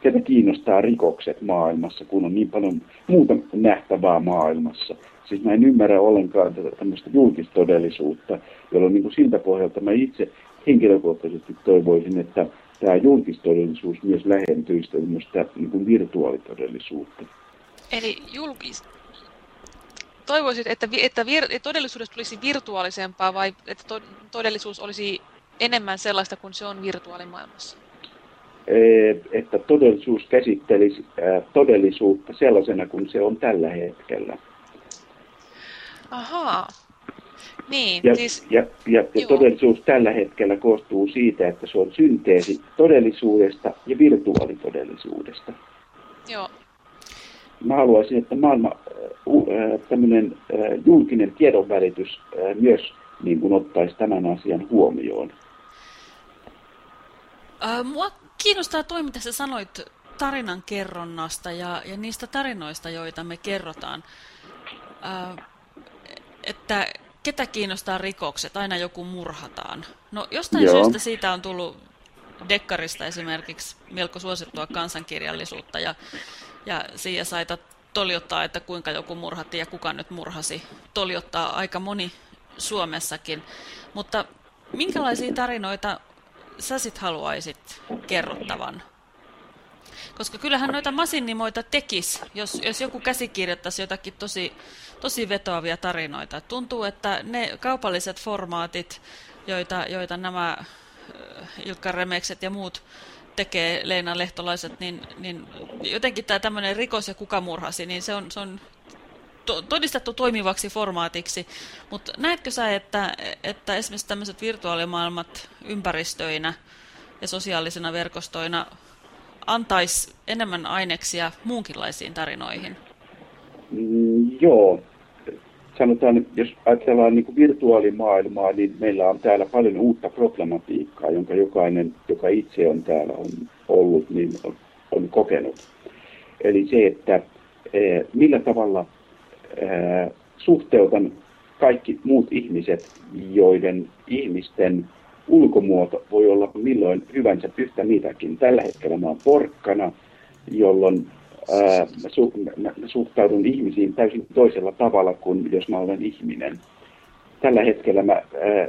Ketä kiinnostaa rikokset maailmassa, kun on niin paljon muuta nähtävää maailmassa. Siis mä en ymmärrä ollenkaan tämmöistä julkistodellisuutta, jolloin niin kuin siltä pohjalta mä itse henkilökohtaisesti toivoisin, että tämä julkistodellisuus myös lähentyisi tämmöistä niin kuin virtuaalitodellisuutta. Eli julkis... Toivoisit, että, että, vir... todellisuudesta tulisi virtuaalisempaa vai että to... todellisuus olisi enemmän sellaista kuin se on virtuaalimaailmassa? Että todellisuus käsittelisi todellisuutta sellaisena kuin se on tällä hetkellä. Ahaa. Niin, ja, siis... ja, ja, ja todellisuus tällä hetkellä koostuu siitä, että se on synteesi todellisuudesta ja virtuaalitodellisuudesta. Joo. Mä haluaisin, että maailma, tämmöinen julkinen tiedonvälitys myös niin kuin ottaisi tämän asian huomioon. Mua kiinnostaa toi, mitä sä sanoit tarinan kerronnasta ja, ja niistä tarinoista, joita me kerrotaan. Äh, että ketä kiinnostaa rikokset, aina joku murhataan. No jostain Joo. syystä siitä on tullut Dekkarista esimerkiksi melko suosittua kansankirjallisuutta ja, ja saita toljottaa, että kuinka joku murhatti ja kuka nyt murhasi. Toljottaa aika moni Suomessakin. Mutta minkälaisia tarinoita sä sit haluaisit kerrottavan? Koska kyllähän noita masinnimoita tekis, jos, jos joku käsikirjoittaisi jotakin tosi, tosi vetoavia tarinoita. Tuntuu, että ne kaupalliset formaatit, joita, joita nämä Ilkka Remekset ja muut tekee Leena Lehtolaiset, niin, niin jotenkin tämä tämmöinen rikos ja kukamurhasi, niin se on, se on to, todistettu toimivaksi formaatiksi. Mutta näetkö sä, että, että esimerkiksi tämmöiset virtuaalimaailmat ympäristöinä ja sosiaalisina verkostoina antaisi enemmän aineksia muunkinlaisiin tarinoihin? Mm, joo, sanotaan, jos ajatellaan niin kuin virtuaalimaailmaa, niin meillä on täällä paljon uutta problematiikkaa, jonka jokainen, joka itse on täällä on ollut, niin on, on kokenut. Eli se, että eh, millä tavalla suhteutan kaikki muut ihmiset, joiden ihmisten ulkomuoto voi olla milloin hyvänsä yhtä mitäkin. Tällä hetkellä mä oon porkkana, jolloin ää, mä, su, mä, suhtaudun ihmisiin täysin toisella tavalla kuin jos mä olen ihminen. Tällä hetkellä mä ää,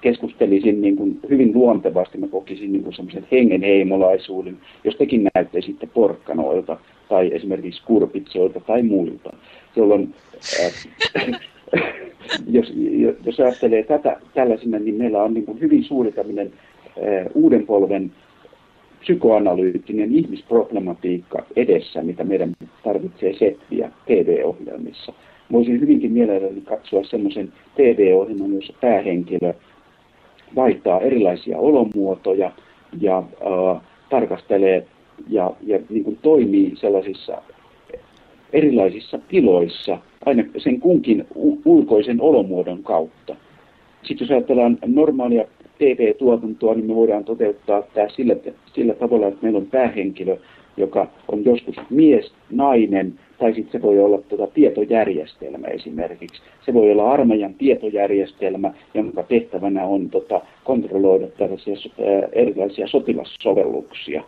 keskustelisin niin kuin hyvin luontevasti, mä kokisin niin kuin semmoisen hengenheimolaisuuden, jos tekin näyttäisitte porkkanoilta tai esimerkiksi kurpitsoilta tai muilta, jolloin ää, jos, jos ajattelee tätä tällaisena, niin meillä on niin kuin hyvin suuri tämmöinen uuden polven psykoanalyyttinen ihmisproblematiikka edessä, mitä meidän tarvitsee setviä TV-ohjelmissa. Voisin hyvinkin mielelläni katsoa semmoisen TV-ohjelman, jossa päähenkilö vaihtaa erilaisia olomuotoja ja äh, tarkastelee ja, ja niin kuin toimii sellaisissa erilaisissa tiloissa, aina sen kunkin ulkoisen olomuodon kautta. Sitten jos ajatellaan normaalia TV-tuotantoa, niin me voidaan toteuttaa tämä sillä, sillä tavalla, että meillä on päähenkilö, joka on joskus mies, nainen, tai sitten se voi olla tuota tietojärjestelmä esimerkiksi. Se voi olla armeijan tietojärjestelmä, jonka tehtävänä on tota, kontrolloida tällaisia erilaisia sotilassovelluksia.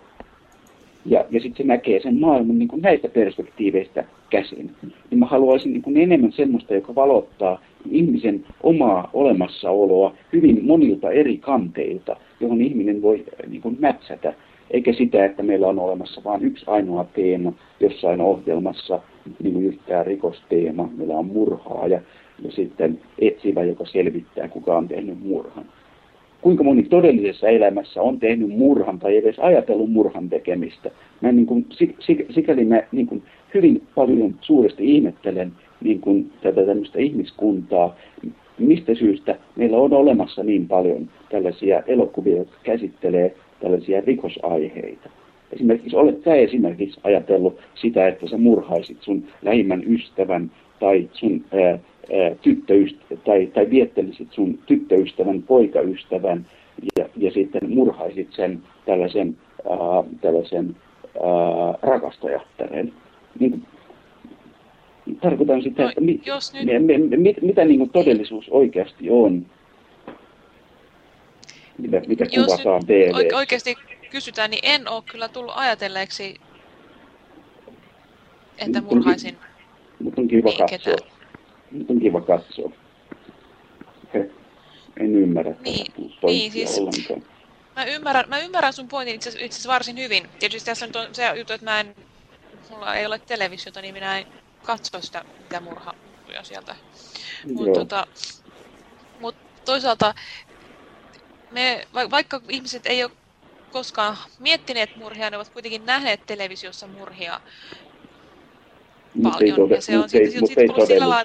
Ja, ja sitten se näkee sen maailman niin kuin näistä perspektiiveistä käsin. Niin mä haluaisin niin kuin enemmän semmoista, joka valottaa ihmisen omaa olemassaoloa hyvin monilta eri kanteilta, johon ihminen voi niin kuin mätsätä. Eikä sitä, että meillä on olemassa vain yksi ainoa teema jossain ohjelmassa, niin kuin yhtään rikosteema. Meillä on murhaaja ja sitten etsivä, joka selvittää, kuka on tehnyt murhan kuinka moni todellisessa elämässä on tehnyt murhan tai edes ajatellut murhan tekemistä. Mä niin kuin, sikäli mä niin kuin hyvin paljon suuresti ihmettelen niin kuin tätä tämmöistä ihmiskuntaa, mistä syystä meillä on olemassa niin paljon tällaisia elokuvia, jotka käsittelee tällaisia rikosaiheita. Esimerkiksi olet sä esimerkiksi ajatellut sitä, että sä murhaisit sun lähimmän ystävän tai sun ää, tyttöystä- tai, tai viettelisit sun tyttöystävän, poikaystävän ja, ja sitten murhaisit sen tällaisen, ää, tällaisen ää, rakastajattaren. Niin, tarkoitan sitä, no, että mi, jos nyt... mi, mi, mi, mitä niin kuin todellisuus oikeasti on. Mitä, mitä jos kuvataan TV. oikeasti kysytään, niin en ole kyllä tullut ajatelleeksi, että murhaisin Mutta on kiva niin, katsoa. On kiva katsoa. He, en ymmärrä niin, niin, siis, ollenkaan. Mä ymmärrän, mä ymmärrän sun pointin itse, asiassa varsin hyvin. Tietysti tässä on se juttu, että mä en, mulla ei ole televisiota, niin minä en katso sitä, mitä murhattuja sieltä. Mutta tota, mut toisaalta me, vaikka ihmiset ei ole koskaan miettineet murhia, ne ovat kuitenkin nähneet televisiossa murhia paljon. Tode, ja se on sitten sit, sit, sit sillä,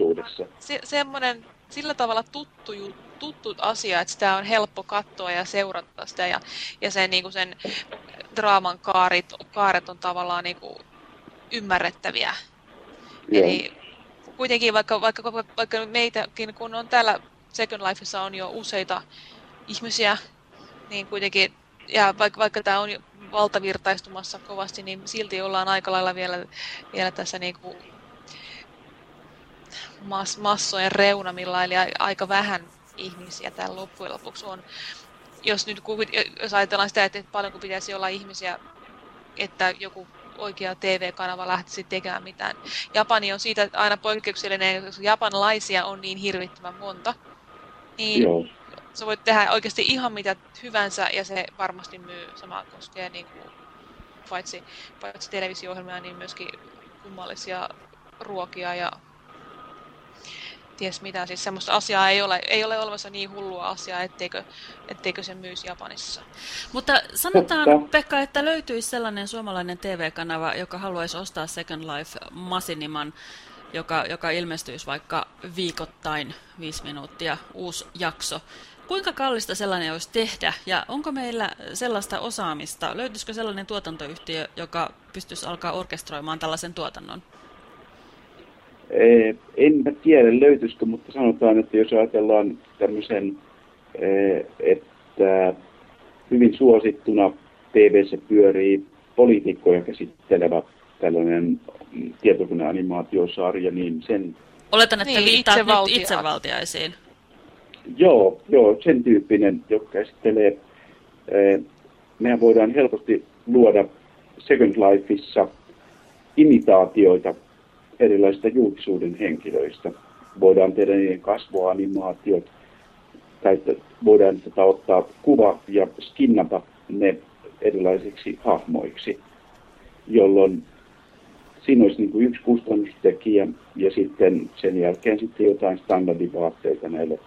se, semmoinen, sillä tavalla tuttu, tuttu asia, että sitä on helppo katsoa ja seurata sitä ja, ja sen, niin kuin sen draaman kaarit, kaaret on tavallaan niin kuin ymmärrettäviä. Joo. Eli kuitenkin vaikka, vaikka, vaikka meitäkin, kun on täällä Second Lifeissa on jo useita ihmisiä, niin kuitenkin, ja vaikka, vaikka tämä on valtavirtaistumassa kovasti, niin silti ollaan aika lailla vielä, vielä tässä niin kuin mass, massojen reunamilla, eli aika vähän ihmisiä täällä loppujen lopuksi on. Jos nyt jos ajatellaan sitä, että paljonko pitäisi olla ihmisiä, että joku oikea TV-kanava lähtisi tekemään mitään. Japani on siitä aina poikkeuksellinen, koska japanlaisia on niin hirvittävän monta. Niin Joo. Sä voit tehdä oikeasti ihan mitä hyvänsä ja se varmasti myy. Sama koskee niin kuin, paitsi, paitsi televisio-ohjelmia, niin myöskin kummallisia ruokia ja ties mitä. Siis semmoista asiaa ei ole, ei ole olemassa niin hullua asiaa, etteikö, etteikö se myys Japanissa. Mutta sanotaan, Pekka, että löytyisi sellainen suomalainen TV-kanava, joka haluaisi ostaa Second Life Masiniman, joka, joka ilmestyisi vaikka viikoittain viisi minuuttia uusi jakso. Kuinka kallista sellainen olisi tehdä ja onko meillä sellaista osaamista? Löytyisikö sellainen tuotantoyhtiö, joka pystyisi alkaa orkestroimaan tällaisen tuotannon? Eh, en mä tiedä löytyisikö, mutta sanotaan, että jos ajatellaan tämmöisen, eh, että hyvin suosittuna tv pyörii poliitikkoja käsittelevä tällainen tietokoneanimaatiosarja, niin sen... Oletan, että niin, viittaat itsevaltia. nyt itsevaltiaisiin. Joo, joo, sen tyyppinen, joka käsittelee... Eh, mehän voidaan helposti luoda Second Lifeissa imitaatioita erilaisista julkisuuden henkilöistä. Voidaan tehdä niiden kasvoanimaatiot, tai voidaan tätä ottaa kuva ja skinnata ne erilaisiksi hahmoiksi, jolloin siinä olisi niin kuin yksi kustannustekijä ja sitten sen jälkeen sitten jotain standardivaatteita näille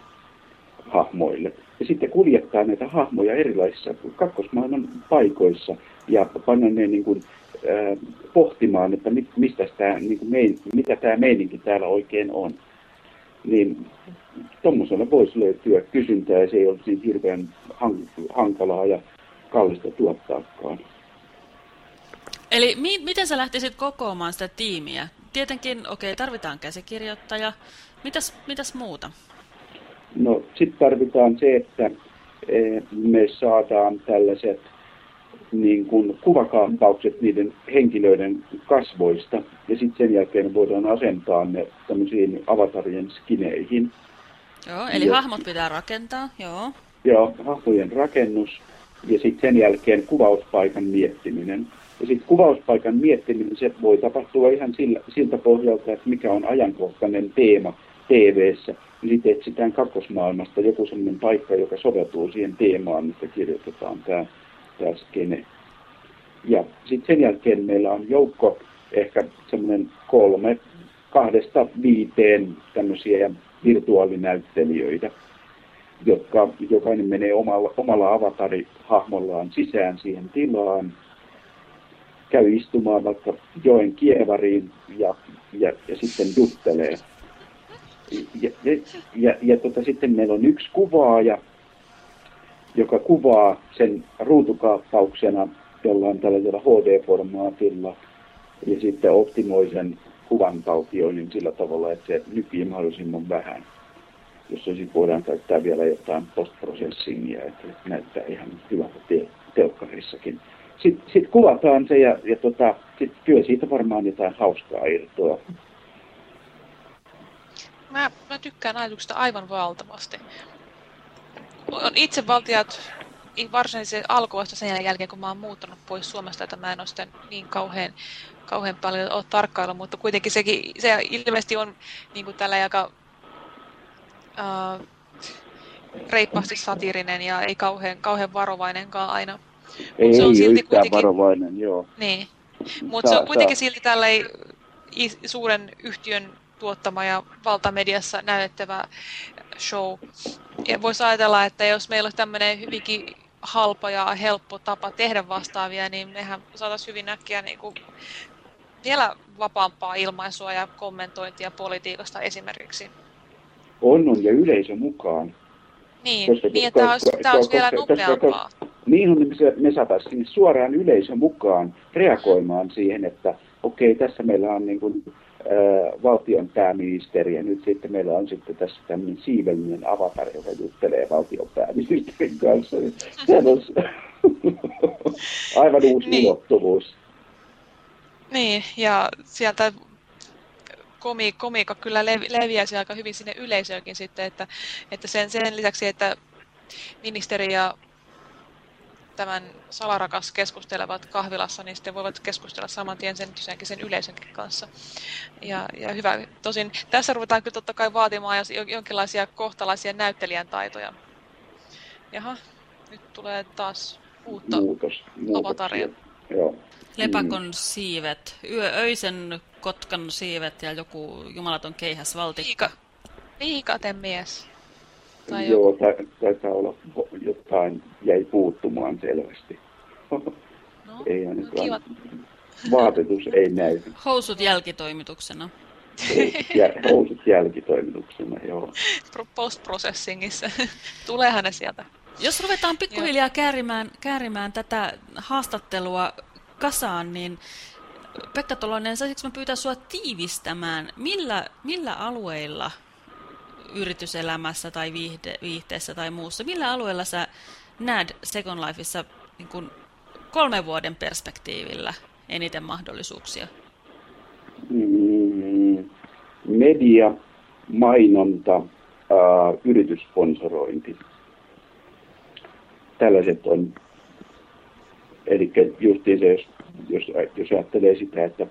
hahmoille. Ja sitten kuljettaa näitä hahmoja erilaisissa kakkosmaailman paikoissa ja panna ne niin kuin pohtimaan, että mistä tämä, niin kuin mein, mitä tämä meininki täällä oikein on. Niin tuommoisella voisi löytyä kysyntää ja se ei olisi niin hirveän hankalaa ja kallista tuottaakaan. Eli mi- miten sä lähtisit kokoamaan sitä tiimiä? Tietenkin, okei, okay, tarvitaan käsikirjoittaja. Mitäs, mitäs muuta? Sitten tarvitaan se, että eh, me saadaan tällaiset niin kuin kuvakaappaukset niiden henkilöiden kasvoista ja sitten sen jälkeen voidaan asentaa ne tämmöisiin avatarien skineihin. Joo, eli ja, hahmot pitää rakentaa, joo. Joo, hahmojen rakennus ja sitten sen jälkeen kuvauspaikan miettiminen. Ja sitten kuvauspaikan miettiminen, se voi tapahtua ihan sillä, siltä pohjalta, että mikä on ajankohtainen teema TV-ssä. Sitten etsitään kakkosmaailmasta joku sellainen paikka, joka soveltuu siihen teemaan, mistä kirjoitetaan tämä tämä skene. Ja sitten sen jälkeen meillä on joukko, ehkä semmoinen kolme, kahdesta viiteen tämmöisiä virtuaalinäyttelijöitä, jotka jokainen menee omalla, omalla avatarihahmollaan sisään siihen tilaan, käy istumaan vaikka joen kievariin ja, ja, ja sitten juttelee. Ja, ja, ja, ja tota, sitten meillä on yksi kuvaaja, joka kuvaa sen ruutukaappauksena jollain tällaisella HD-formaatilla ja sitten optimoi sen kuvan taltioinnin sillä tavalla, että se nypii mahdollisimman vähän. Jos sitten voidaan käyttää vielä jotain postprocessingia, että näyttää ihan hyvältä te- telkkarissakin. Sitten sit kuvataan se ja, ja tota, sit kyllä siitä varmaan jotain hauskaa irtoa. Mä, mä tykkään ajatuksesta aivan valtavasti on itsevaltiat varsinaisesti alkoi sen jälkeen, kun mä oon muuttanut pois Suomesta, että mä en ole sitä niin kauhean, kauhean paljon ole tarkkailla, mutta kuitenkin sekin, se ilmeisesti on niin kuin tällä aika uh, reippaasti satirinen ja ei kauhean, kauhean varovainenkaan aina. Ei, Mut se on silti kuitenkin, varovainen, joo. Niin, mutta se on kuitenkin silti tällä suuren yhtiön tuottama ja valtamediassa näyttävä show. Ja voisi ajatella, että jos meillä olisi tämmöinen hyvinkin halpa ja helppo tapa tehdä vastaavia, niin mehän saataisiin hyvin näkkiä niin kuin vielä vapaampaa ilmaisua ja kommentointia politiikasta esimerkiksi. On, on ja yleisö mukaan. Niin, koska, niin että tämä olisi, tämä olisi vielä nopeampaa. Niin on, niin me, me saataisiin suoraan yleisö mukaan reagoimaan siihen, että okei, okay, tässä meillä on niin kuin valtion pääministeri ja nyt sitten meillä on sitten tässä tämmöinen siivellinen avatar, joka juttelee valtion pääministerin kanssa. Se on aivan uusi niin. ulottuvuus. Niin, ja sieltä komi, komiikka kyllä levi, leviäisi aika hyvin sinne yleisöönkin sitten, että, että sen, sen lisäksi, että ministeri ja tämän salarakas keskustelevat kahvilassa, niin sitten voivat keskustella saman tien sen, sen yleisönkin kanssa. Ja, ja hyvä. Tosin tässä ruvetaan kyllä totta kai vaatimaan jonkinlaisia kohtalaisia näyttelijän taitoja. Jaha, nyt tulee taas uutta Muutos, avataria. Joo. Lepakon siivet, yö, öisen kotkan siivet ja joku jumalaton keihäs valtikka. Liika, mies. Tai Joo, taitaa olla jotain, jäi puuttumaan selvästi. No, ei no, kiva. Vaatetus ei näy. Housut jälkitoimituksena. Housut jälkitoimituksena, joo. Post-processingissa. Tuleehan ne sieltä. Jos ruvetaan pikkuhiljaa käärimään, käärimään tätä haastattelua kasaan, niin Pekka Tolonen, saisitko pyytää sinua tiivistämään, millä, millä alueilla yrityselämässä tai viihde, viihteessä tai muussa, millä alueella sä näet Second Lifeissa niin kuin kolmen vuoden perspektiivillä eniten mahdollisuuksia? Mm, media, mainonta, ää, yrityssponsorointi. Tällaiset on, eli justiin se, jos, jos, jos ajattelee sitä, että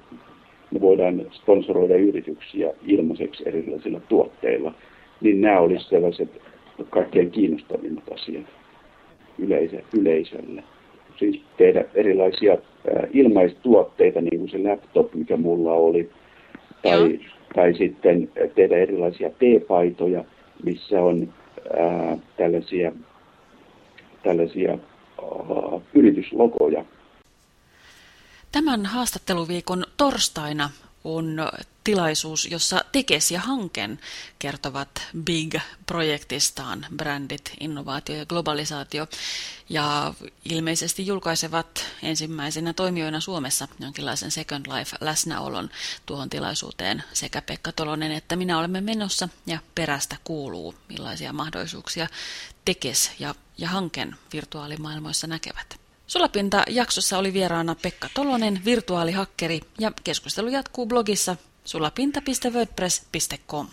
me voidaan sponsoroida yrityksiä ilmaiseksi erilaisilla tuotteilla, niin nämä olisivat sellaiset kaikkein kiinnostavimmat asiat yleisö, yleisölle. Siis tehdä erilaisia ilmaistuotteita, niin kuin se laptop, mikä mulla oli, tai, tai sitten tehdä erilaisia T-paitoja, missä on ää, tällaisia, tällaisia ää, yrityslogoja. Tämän haastatteluviikon torstaina on tilaisuus, jossa Tekes ja Hanken kertovat Big-projektistaan, brändit, innovaatio ja globalisaatio, ja ilmeisesti julkaisevat ensimmäisenä toimijoina Suomessa jonkinlaisen Second Life-läsnäolon tuohon tilaisuuteen. Sekä Pekka Tolonen että minä olemme menossa, ja perästä kuuluu, millaisia mahdollisuuksia Tekes ja, ja Hanken virtuaalimaailmoissa näkevät. Sulapinta-jaksossa oli vieraana Pekka Tolonen, virtuaalihakkeri, ja keskustelu jatkuu blogissa sulapinta.wordpress.com.